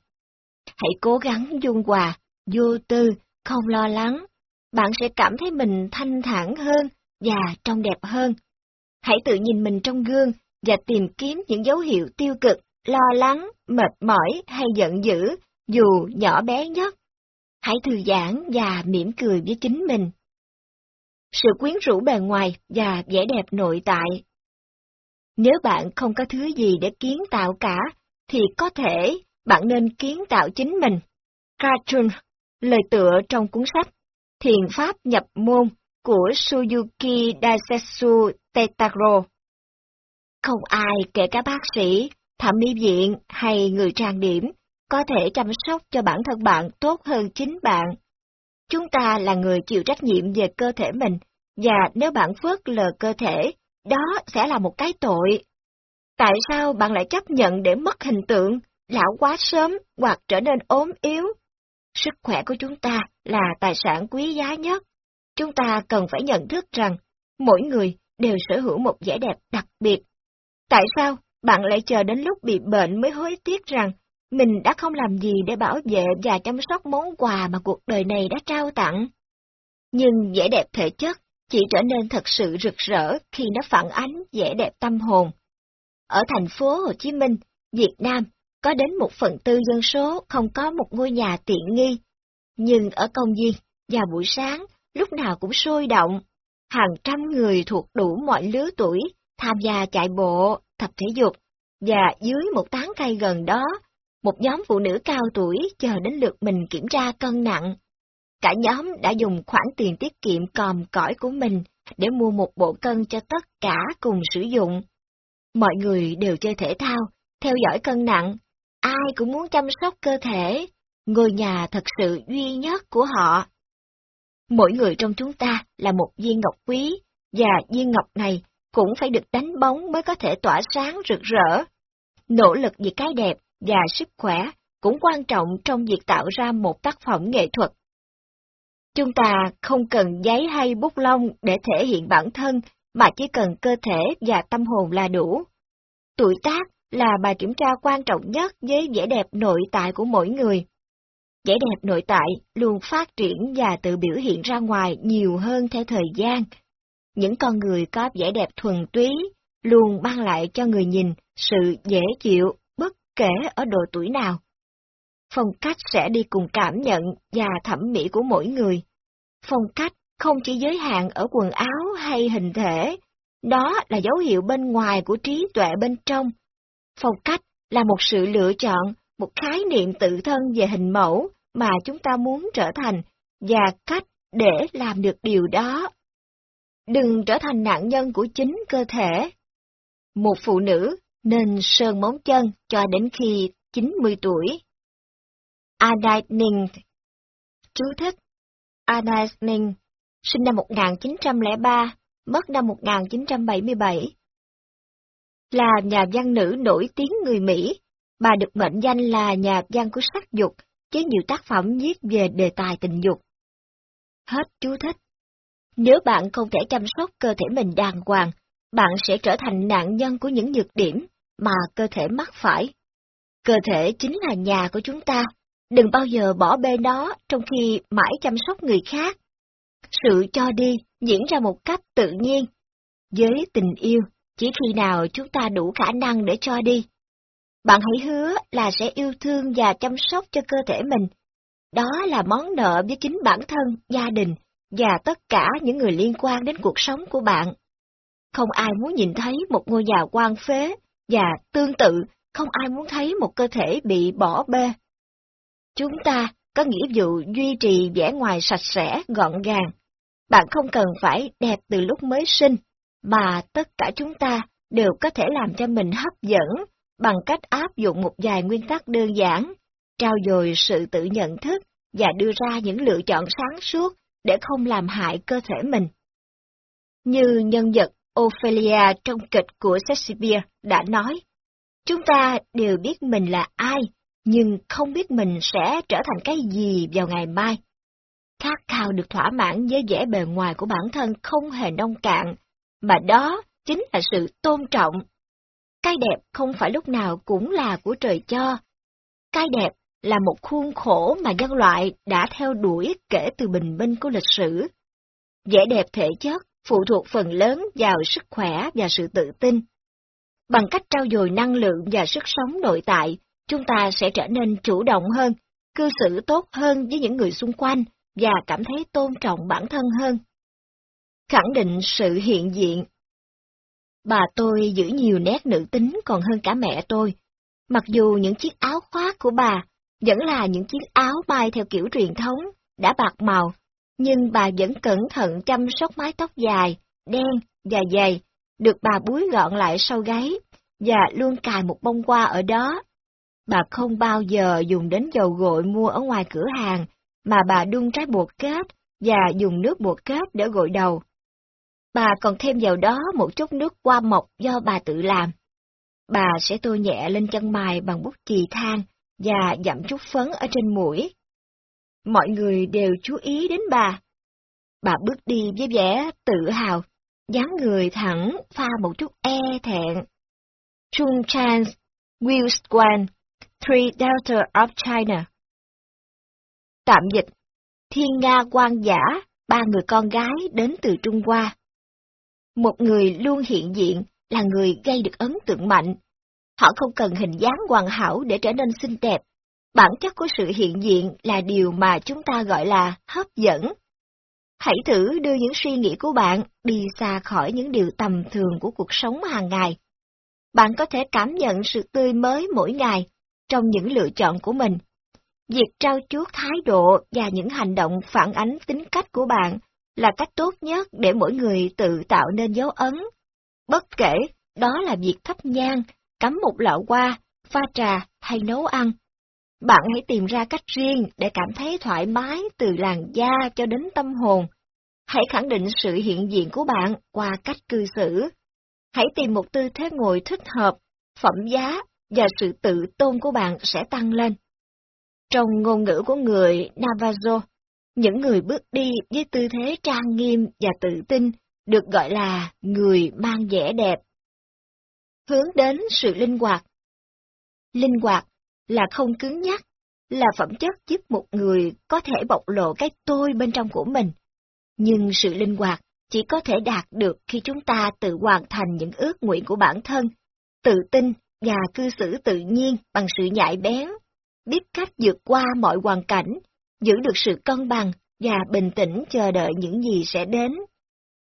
S1: Hãy cố gắng dung hòa, vô tư, không lo lắng. Bạn sẽ cảm thấy mình thanh thản hơn và trông đẹp hơn. Hãy tự nhìn mình trong gương và tìm kiếm những dấu hiệu tiêu cực, lo lắng, mệt mỏi hay giận dữ, dù nhỏ bé nhất. Hãy thư giãn và mỉm cười với chính mình. Sự quyến rũ bề ngoài và vẻ đẹp nội tại nếu bạn không có thứ gì để kiến tạo cả, thì có thể bạn nên kiến tạo chính mình. Cartoon, lời tựa trong cuốn sách Thiền Pháp nhập môn của Suyuki Daisetsu Tetaro. Không ai kể cả bác sĩ, thẩm mỹ viện hay người trang điểm có thể chăm sóc cho bản thân bạn tốt hơn chính bạn. Chúng ta là người chịu trách nhiệm về cơ thể mình, và nếu bạn phớt lờ cơ thể, đó sẽ là một cái tội. Tại sao bạn lại chấp nhận để mất hình tượng, lão quá sớm hoặc trở nên ốm yếu? Sức khỏe của chúng ta là tài sản quý giá nhất. Chúng ta cần phải nhận thức rằng mỗi người đều sở hữu một vẻ đẹp đặc biệt. Tại sao bạn lại chờ đến lúc bị bệnh mới hối tiếc rằng mình đã không làm gì để bảo vệ và chăm sóc món quà mà cuộc đời này đã trao tặng. Nhưng vẻ đẹp thể chất chỉ trở nên thật sự rực rỡ khi nó phản ánh vẻ đẹp tâm hồn. Ở thành phố Hồ Chí Minh, Việt Nam, có đến một phần tư dân số không có một ngôi nhà tiện nghi. Nhưng ở công viên, vào buổi sáng, lúc nào cũng sôi động. Hàng trăm người thuộc đủ mọi lứa tuổi tham gia chạy bộ, tập thể dục, và dưới một tán cây gần đó một nhóm phụ nữ cao tuổi chờ đến lượt mình kiểm tra cân nặng. Cả nhóm đã dùng khoản tiền tiết kiệm còm cõi của mình để mua một bộ cân cho tất cả cùng sử dụng. Mọi người đều chơi thể thao, theo dõi cân nặng, ai cũng muốn chăm sóc cơ thể, ngôi nhà thật sự duy nhất của họ. Mỗi người trong chúng ta là một viên ngọc quý, và viên ngọc này cũng phải được đánh bóng mới có thể tỏa sáng rực rỡ. Nỗ lực vì cái đẹp và sức khỏe cũng quan trọng trong việc tạo ra một tác phẩm nghệ thuật. Chúng ta không cần giấy hay bút lông để thể hiện bản thân, mà chỉ cần cơ thể và tâm hồn là đủ. Tuổi tác là bài kiểm tra quan trọng nhất với vẻ đẹp nội tại của mỗi người. Vẻ đẹp nội tại luôn phát triển và tự biểu hiện ra ngoài nhiều hơn theo thời gian. Những con người có vẻ đẹp thuần túy luôn mang lại cho người nhìn sự dễ chịu bất kể ở độ tuổi nào. Phong cách sẽ đi cùng cảm nhận và thẩm mỹ của mỗi người. Phong cách không chỉ giới hạn ở quần áo hay hình thể, đó là dấu hiệu bên ngoài của trí tuệ bên trong. Phong cách là một sự lựa chọn, một khái niệm tự thân về hình mẫu mà chúng ta muốn trở thành và cách để làm được điều đó. Đừng trở thành nạn nhân của chính cơ thể. một phụ nữ nên sơn móng chân cho đến khi 90 tuổi. Anais Ning Chú thích Anais Ning, sinh năm 1903, mất năm 1977. Là nhà văn nữ nổi tiếng người Mỹ, bà được mệnh danh là nhà văn của sắc dục, với nhiều tác phẩm viết về đề tài tình dục. Hết chú thích. Nếu bạn không thể chăm sóc cơ thể mình đàng hoàng, bạn sẽ trở thành nạn nhân của những nhược điểm mà cơ thể mắc phải. Cơ thể chính là nhà của chúng ta, đừng bao giờ bỏ bê nó trong khi mãi chăm sóc người khác. Sự cho đi diễn ra một cách tự nhiên. Với tình yêu, chỉ khi nào chúng ta đủ khả năng để cho đi. Bạn hãy hứa là sẽ yêu thương và chăm sóc cho cơ thể mình. Đó là món nợ với chính bản thân, gia đình và tất cả những người liên quan đến cuộc sống của bạn. Không ai muốn nhìn thấy một ngôi nhà quan phế, và tương tự, không ai muốn thấy một cơ thể bị bỏ bê. Chúng ta có nghĩa vụ duy trì vẻ ngoài sạch sẽ, gọn gàng. Bạn không cần phải đẹp từ lúc mới sinh, mà tất cả chúng ta đều có thể làm cho mình hấp dẫn bằng cách áp dụng một vài nguyên tắc đơn giản, trao dồi sự tự nhận thức và đưa ra những lựa chọn sáng suốt để không làm hại cơ thể mình. Như nhân vật Ophelia trong kịch của Shakespeare đã nói, chúng ta đều biết mình là ai, nhưng không biết mình sẽ trở thành cái gì vào ngày mai. Khát khao được thỏa mãn với vẻ bề ngoài của bản thân không hề nông cạn, mà đó chính là sự tôn trọng. Cái đẹp không phải lúc nào cũng là của trời cho. Cái đẹp là một khuôn khổ mà nhân loại đã theo đuổi kể từ bình minh của lịch sử. Vẻ đẹp thể chất phụ thuộc phần lớn vào sức khỏe và sự tự tin. Bằng cách trao dồi năng lượng và sức sống nội tại, chúng ta sẽ trở nên chủ động hơn, cư xử tốt hơn với những người xung quanh và cảm thấy tôn trọng bản thân hơn. Khẳng định sự hiện diện Bà tôi giữ nhiều nét nữ tính còn hơn cả mẹ tôi, mặc dù những chiếc áo khoác của bà vẫn là những chiếc áo bay theo kiểu truyền thống, đã bạc màu, nhưng bà vẫn cẩn thận chăm sóc mái tóc dài, đen và dày, được bà búi gọn lại sau gáy, và luôn cài một bông hoa ở đó. Bà không bao giờ dùng đến dầu gội mua ở ngoài cửa hàng, mà bà đun trái bột kết và dùng nước bột kết để gội đầu. Bà còn thêm vào đó một chút nước qua mộc do bà tự làm. Bà sẽ tô nhẹ lên chân mày bằng bút chì than và dặm chút phấn ở trên mũi. Mọi người đều chú ý đến bà. Bà bước đi với vẻ tự hào, dáng người thẳng pha một chút e thẹn. Trung Chance, Will Swan, Three Delta of China. Tạm dịch, Thiên Nga quan giả, ba người con gái đến từ Trung Hoa. Một người luôn hiện diện là người gây được ấn tượng mạnh. Họ không cần hình dáng hoàn hảo để trở nên xinh đẹp. Bản chất của sự hiện diện là điều mà chúng ta gọi là hấp dẫn. Hãy thử đưa những suy nghĩ của bạn đi xa khỏi những điều tầm thường của cuộc sống hàng ngày. Bạn có thể cảm nhận sự tươi mới mỗi ngày trong những lựa chọn của mình. Việc trao chuốt thái độ và những hành động phản ánh tính cách của bạn là cách tốt nhất để mỗi người tự tạo nên dấu ấn. Bất kể đó là việc thắp nhang, cắm một lọ hoa, pha trà hay nấu ăn. Bạn hãy tìm ra cách riêng để cảm thấy thoải mái từ làn da cho đến tâm hồn. Hãy khẳng định sự hiện diện của bạn qua cách cư xử. Hãy tìm một tư thế ngồi thích hợp, phẩm giá và sự tự tôn của bạn sẽ tăng lên. Trong ngôn ngữ của người Navajo, những người bước đi với tư thế trang nghiêm và tự tin được gọi là người mang vẻ đẹp. Hướng đến sự linh hoạt. Linh hoạt là không cứng nhắc, là phẩm chất giúp một người có thể bộc lộ cái tôi bên trong của mình. Nhưng sự linh hoạt chỉ có thể đạt được khi chúng ta tự hoàn thành những ước nguyện của bản thân, tự tin và cư xử tự nhiên bằng sự nhạy bén, biết cách vượt qua mọi hoàn cảnh, giữ được sự cân bằng và bình tĩnh chờ đợi những gì sẽ đến.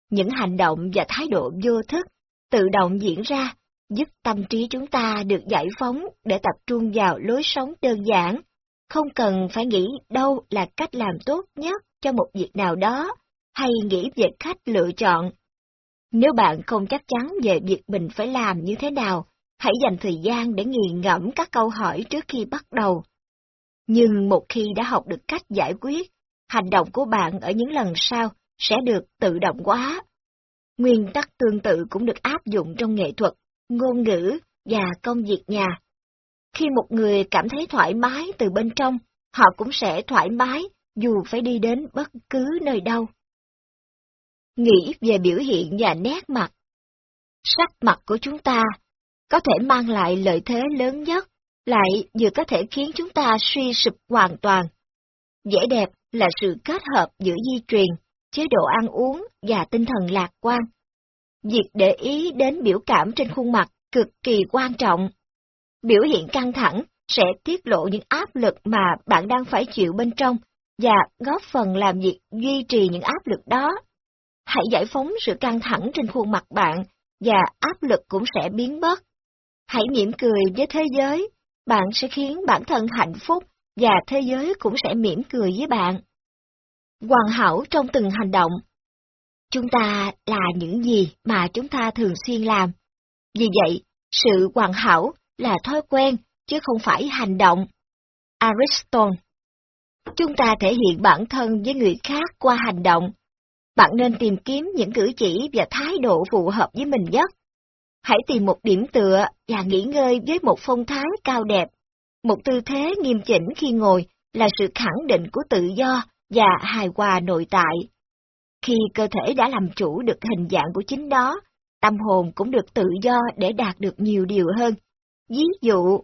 S1: Những hành động và thái độ vô thức tự động diễn ra giúp tâm trí chúng ta được giải phóng để tập trung vào lối sống đơn giản, không cần phải nghĩ đâu là cách làm tốt nhất cho một việc nào đó, hay nghĩ về cách lựa chọn. Nếu bạn không chắc chắn về việc mình phải làm như thế nào, hãy dành thời gian để nghiền ngẫm các câu hỏi trước khi bắt đầu. Nhưng một khi đã học được cách giải quyết, hành động của bạn ở những lần sau sẽ được tự động hóa. Nguyên tắc tương tự cũng được áp dụng trong nghệ thuật, ngôn ngữ và công việc nhà. Khi một người cảm thấy thoải mái từ bên trong, họ cũng sẽ thoải mái dù phải đi đến bất cứ nơi đâu. Nghĩ về biểu hiện và nét mặt. Sắc mặt của chúng ta có thể mang lại lợi thế lớn nhất, lại vừa có thể khiến chúng ta suy sụp hoàn toàn. Vẻ đẹp là sự kết hợp giữa di truyền, chế độ ăn uống và tinh thần lạc quan. Việc để ý đến biểu cảm trên khuôn mặt cực kỳ quan trọng. Biểu hiện căng thẳng sẽ tiết lộ những áp lực mà bạn đang phải chịu bên trong và góp phần làm việc duy trì những áp lực đó. Hãy giải phóng sự căng thẳng trên khuôn mặt bạn và áp lực cũng sẽ biến mất. Hãy mỉm cười với thế giới, bạn sẽ khiến bản thân hạnh phúc và thế giới cũng sẽ mỉm cười với bạn. Hoàn hảo trong từng hành động. Chúng ta là những gì mà chúng ta thường xuyên làm. Vì vậy, sự hoàn hảo là thói quen chứ không phải hành động. Aristotle Chúng ta thể hiện bản thân với người khác qua hành động. Bạn nên tìm kiếm những cử chỉ và thái độ phù hợp với mình nhất. Hãy tìm một điểm tựa và nghỉ ngơi với một phong thái cao đẹp. Một tư thế nghiêm chỉnh khi ngồi là sự khẳng định của tự do và hài hòa nội tại. Khi cơ thể đã làm chủ được hình dạng của chính đó, tâm hồn cũng được tự do để đạt được nhiều điều hơn. Ví dụ,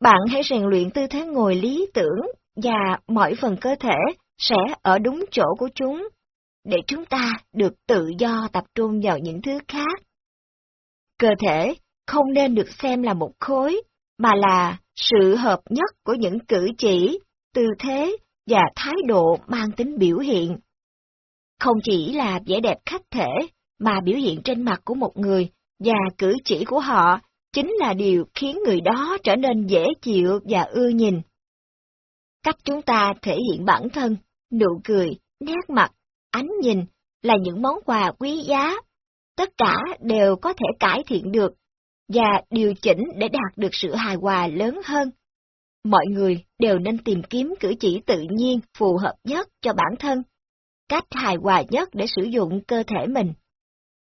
S1: bạn hãy rèn luyện tư thế ngồi lý tưởng và mọi phần cơ thể sẽ ở đúng chỗ của chúng, để chúng ta được tự do tập trung vào những thứ khác. Cơ thể không nên được xem là một khối, mà là sự hợp nhất của những cử chỉ, tư thế và thái độ mang tính biểu hiện. Không chỉ là vẻ đẹp khách thể, mà biểu hiện trên mặt của một người và cử chỉ của họ chính là điều khiến người đó trở nên dễ chịu và ưa nhìn. Cách chúng ta thể hiện bản thân, nụ cười, nét mặt, ánh nhìn là những món quà quý giá. Tất cả đều có thể cải thiện được và điều chỉnh để đạt được sự hài hòa lớn hơn. Mọi người đều nên tìm kiếm cử chỉ tự nhiên phù hợp nhất cho bản thân, cách hài hòa nhất để sử dụng cơ thể mình.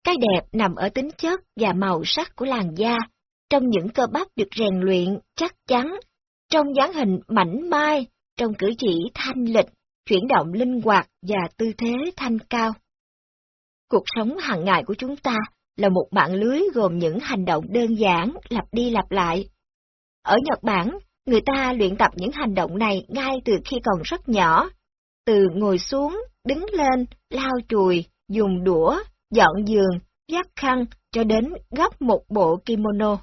S1: Cái đẹp nằm ở tính chất và màu sắc của làn da, trong những cơ bắp được rèn luyện chắc chắn, trong dáng hình mảnh mai, trong cử chỉ thanh lịch, chuyển động linh hoạt và tư thế thanh cao. Cuộc sống hàng ngày của chúng ta là một mạng lưới gồm những hành động đơn giản lặp đi lặp lại. Ở Nhật Bản, người ta luyện tập những hành động này ngay từ khi còn rất nhỏ, từ ngồi xuống, đứng lên, lau chùi, dùng đũa, dọn giường, vắt khăn cho đến gấp một bộ kimono.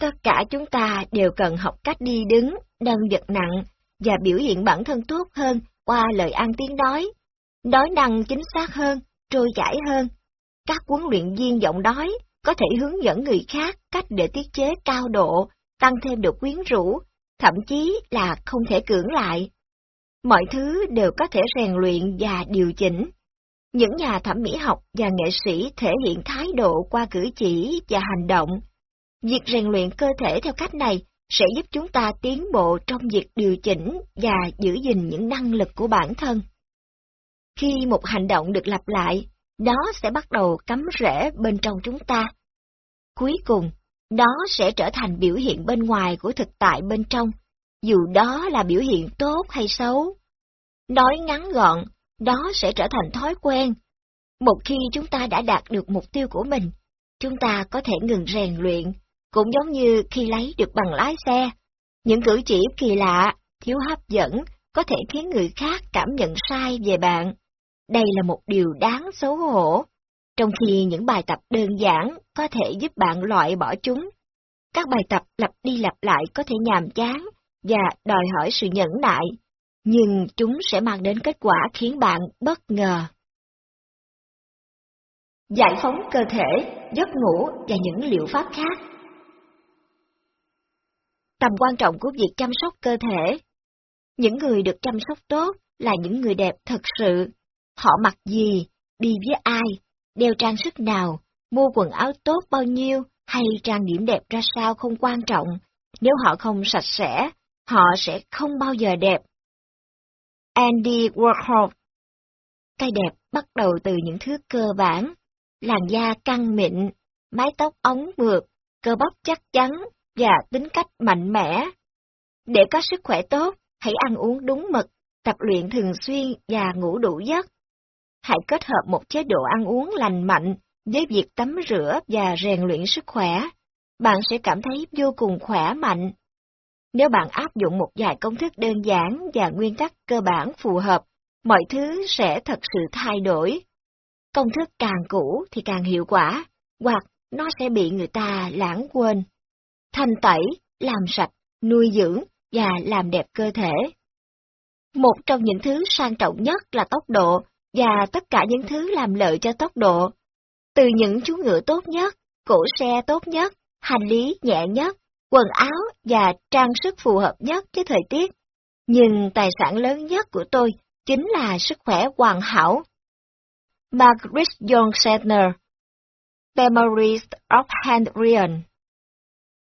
S1: Tất cả chúng ta đều cần học cách đi đứng, nâng vật nặng và biểu hiện bản thân tốt hơn qua lời ăn tiếng nói, nói năng chính xác hơn, trôi chảy hơn. Các huấn luyện viên giọng nói có thể hướng dẫn người khác cách để tiết chế cao độ, tăng thêm được quyến rũ, thậm chí là không thể cưỡng lại. Mọi thứ đều có thể rèn luyện và điều chỉnh. Những nhà thẩm mỹ học và nghệ sĩ thể hiện thái độ qua cử chỉ và hành động. Việc rèn luyện cơ thể theo cách này sẽ giúp chúng ta tiến bộ trong việc điều chỉnh và giữ gìn những năng lực của bản thân. Khi một hành động được lặp lại, nó sẽ bắt đầu cắm rễ bên trong chúng ta. Cuối cùng, nó sẽ trở thành biểu hiện bên ngoài của thực tại bên trong, dù đó là biểu hiện tốt hay xấu. Nói ngắn gọn, đó sẽ trở thành thói quen. Một khi chúng ta đã đạt được mục tiêu của mình, chúng ta có thể ngừng rèn luyện cũng giống như khi lấy được bằng lái xe, những cử chỉ kỳ lạ, thiếu hấp dẫn có thể khiến người khác cảm nhận sai về bạn. Đây là một điều đáng xấu hổ, trong khi những bài tập đơn giản có thể giúp bạn loại bỏ chúng. Các bài tập lặp đi lặp lại có thể nhàm chán và đòi hỏi sự nhẫn nại, nhưng chúng sẽ mang đến kết quả khiến bạn bất ngờ. Giải phóng cơ thể, giấc ngủ và những liệu pháp khác Tầm quan trọng của việc chăm sóc cơ thể. Những người được chăm sóc tốt là những người đẹp thật sự. Họ mặc gì, đi với ai, đeo trang sức nào, mua quần áo tốt bao nhiêu hay trang điểm đẹp ra sao không quan trọng. Nếu họ không sạch sẽ, họ sẽ không bao giờ đẹp. Andy Warhol Cái đẹp bắt đầu từ những thứ cơ bản, làn da căng mịn, mái tóc ống mượt, cơ bắp chắc chắn và tính cách mạnh mẽ. Để có sức khỏe tốt, hãy ăn uống đúng mực, tập luyện thường xuyên và ngủ đủ giấc. Hãy kết hợp một chế độ ăn uống lành mạnh với việc tắm rửa và rèn luyện sức khỏe. Bạn sẽ cảm thấy vô cùng khỏe mạnh. Nếu bạn áp dụng một vài công thức đơn giản và nguyên tắc cơ bản phù hợp, mọi thứ sẽ thật sự thay đổi. Công thức càng cũ thì càng hiệu quả, hoặc nó sẽ bị người ta lãng quên. Thanh tẩy, làm sạch, nuôi dưỡng và làm đẹp cơ thể. Một trong những thứ sang trọng nhất là tốc độ, và tất cả những thứ làm lợi cho tốc độ. Từ những chú ngựa tốt nhất, cổ xe tốt nhất, hành lý nhẹ nhất, quần áo và trang sức phù hợp nhất với thời tiết. Nhưng tài sản lớn nhất của tôi chính là sức khỏe hoàn hảo. Margaret John Shatner Memories of Henrion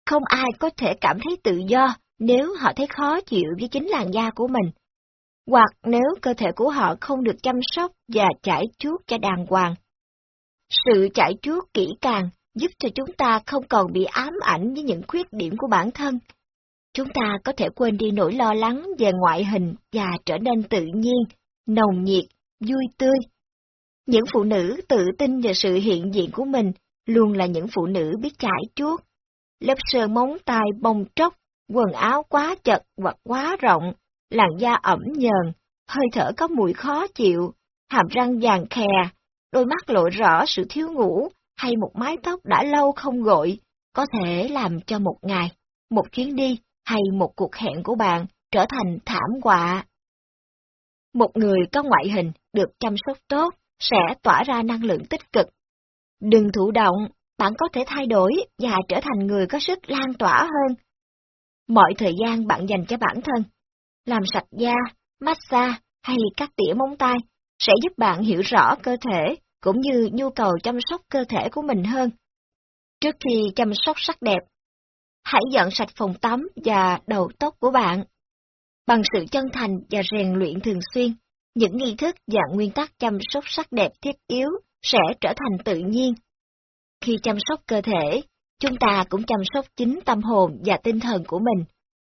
S1: Không ai có thể cảm thấy tự do nếu họ thấy khó chịu với chính làn da của mình, hoặc nếu cơ thể của họ không được chăm sóc và chải chuốt cho đàng hoàng. Sự chải chuốt kỹ càng giúp cho chúng ta không còn bị ám ảnh với những khuyết điểm của bản thân. Chúng ta có thể quên đi nỗi lo lắng về ngoại hình và trở nên tự nhiên, nồng nhiệt, vui tươi. Những phụ nữ tự tin về sự hiện diện của mình luôn là những phụ nữ biết chải chuốt. Lớp sờ móng tay bông tróc, quần áo quá chật hoặc quá rộng, làn da ẩm nhờn, hơi thở có mùi khó chịu, hàm răng vàng khè, đôi mắt lộ rõ sự thiếu ngủ hay một mái tóc đã lâu không gội, có thể làm cho một ngày, một chuyến đi hay một cuộc hẹn của bạn trở thành thảm họa. Một người có ngoại hình được chăm sóc tốt sẽ tỏa ra năng lượng tích cực. Đừng thụ động, bạn có thể thay đổi và trở thành người có sức lan tỏa hơn. Mọi thời gian bạn dành cho bản thân, làm sạch da, massage hay cắt tỉa móng tay sẽ giúp bạn hiểu rõ cơ thể cũng như nhu cầu chăm sóc cơ thể của mình hơn. Trước khi chăm sóc sắc đẹp, hãy dọn sạch phòng tắm và đầu tóc của bạn. Bằng sự chân thành và rèn luyện thường xuyên, những nghi thức và nguyên tắc chăm sóc sắc đẹp thiết yếu sẽ trở thành tự nhiên. Khi chăm sóc cơ thể, chúng ta cũng chăm sóc chính tâm hồn và tinh thần của mình,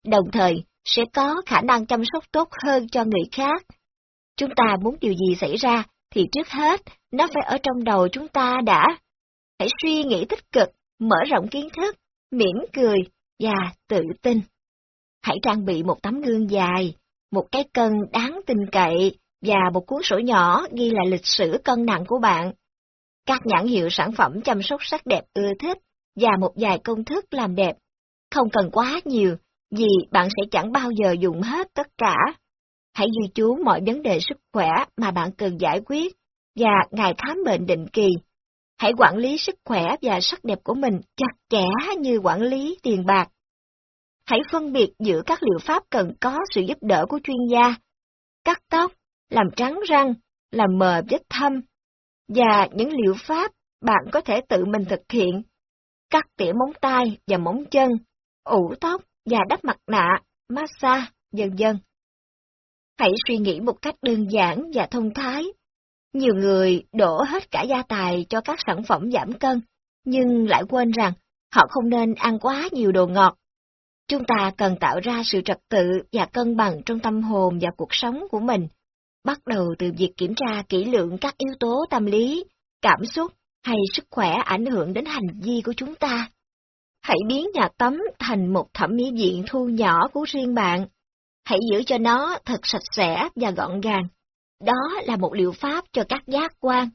S1: đồng thời sẽ có khả năng chăm sóc tốt hơn cho người khác. Chúng ta muốn điều gì xảy ra thì trước hết nó phải ở trong đầu chúng ta đã. Hãy suy nghĩ tích cực, mở rộng kiến thức, mỉm cười và tự tin. Hãy trang bị một tấm gương dài, một cái cân đáng tin cậy và một cuốn sổ nhỏ ghi lại lịch sử cân nặng của bạn. Các nhãn hiệu sản phẩm chăm sóc sắc đẹp ưa thích và một vài công thức làm đẹp. Không cần quá nhiều, vì bạn sẽ chẳng bao giờ dùng hết tất cả. Hãy ghi chú mọi vấn đề sức khỏe mà bạn cần giải quyết và ngày khám bệnh định kỳ. Hãy quản lý sức khỏe và sắc đẹp của mình chặt chẽ như quản lý tiền bạc. Hãy phân biệt giữa các liệu pháp cần có sự giúp đỡ của chuyên gia, cắt tóc, làm trắng răng, làm mờ vết thâm, và những liệu pháp bạn có thể tự mình thực hiện, cắt tỉa móng tay và móng chân, ủ tóc và đắp mặt nạ, massage, dần dần. Hãy suy nghĩ một cách đơn giản và thông thái. Nhiều người đổ hết cả gia tài cho các sản phẩm giảm cân, nhưng lại quên rằng họ không nên ăn quá nhiều đồ ngọt. Chúng ta cần tạo ra sự trật tự và cân bằng trong tâm hồn và cuộc sống của mình, bắt đầu từ việc kiểm tra kỹ lưỡng các yếu tố tâm lý, cảm xúc hay sức khỏe ảnh hưởng đến hành vi của chúng ta. Hãy biến nhà tắm thành một thẩm mỹ viện thu nhỏ của riêng bạn. Hãy giữ cho nó thật sạch sẽ và gọn gàng. Đó là một liệu pháp cho các giác quan.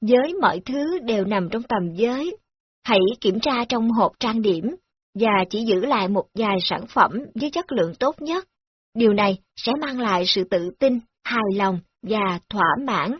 S1: Với mọi thứ đều nằm trong tầm giới. Hãy kiểm tra trong hộp trang điểm và chỉ giữ lại một vài sản phẩm với chất lượng tốt nhất. Điều này sẽ mang lại sự tự tin, hài lòng và thỏa mãn.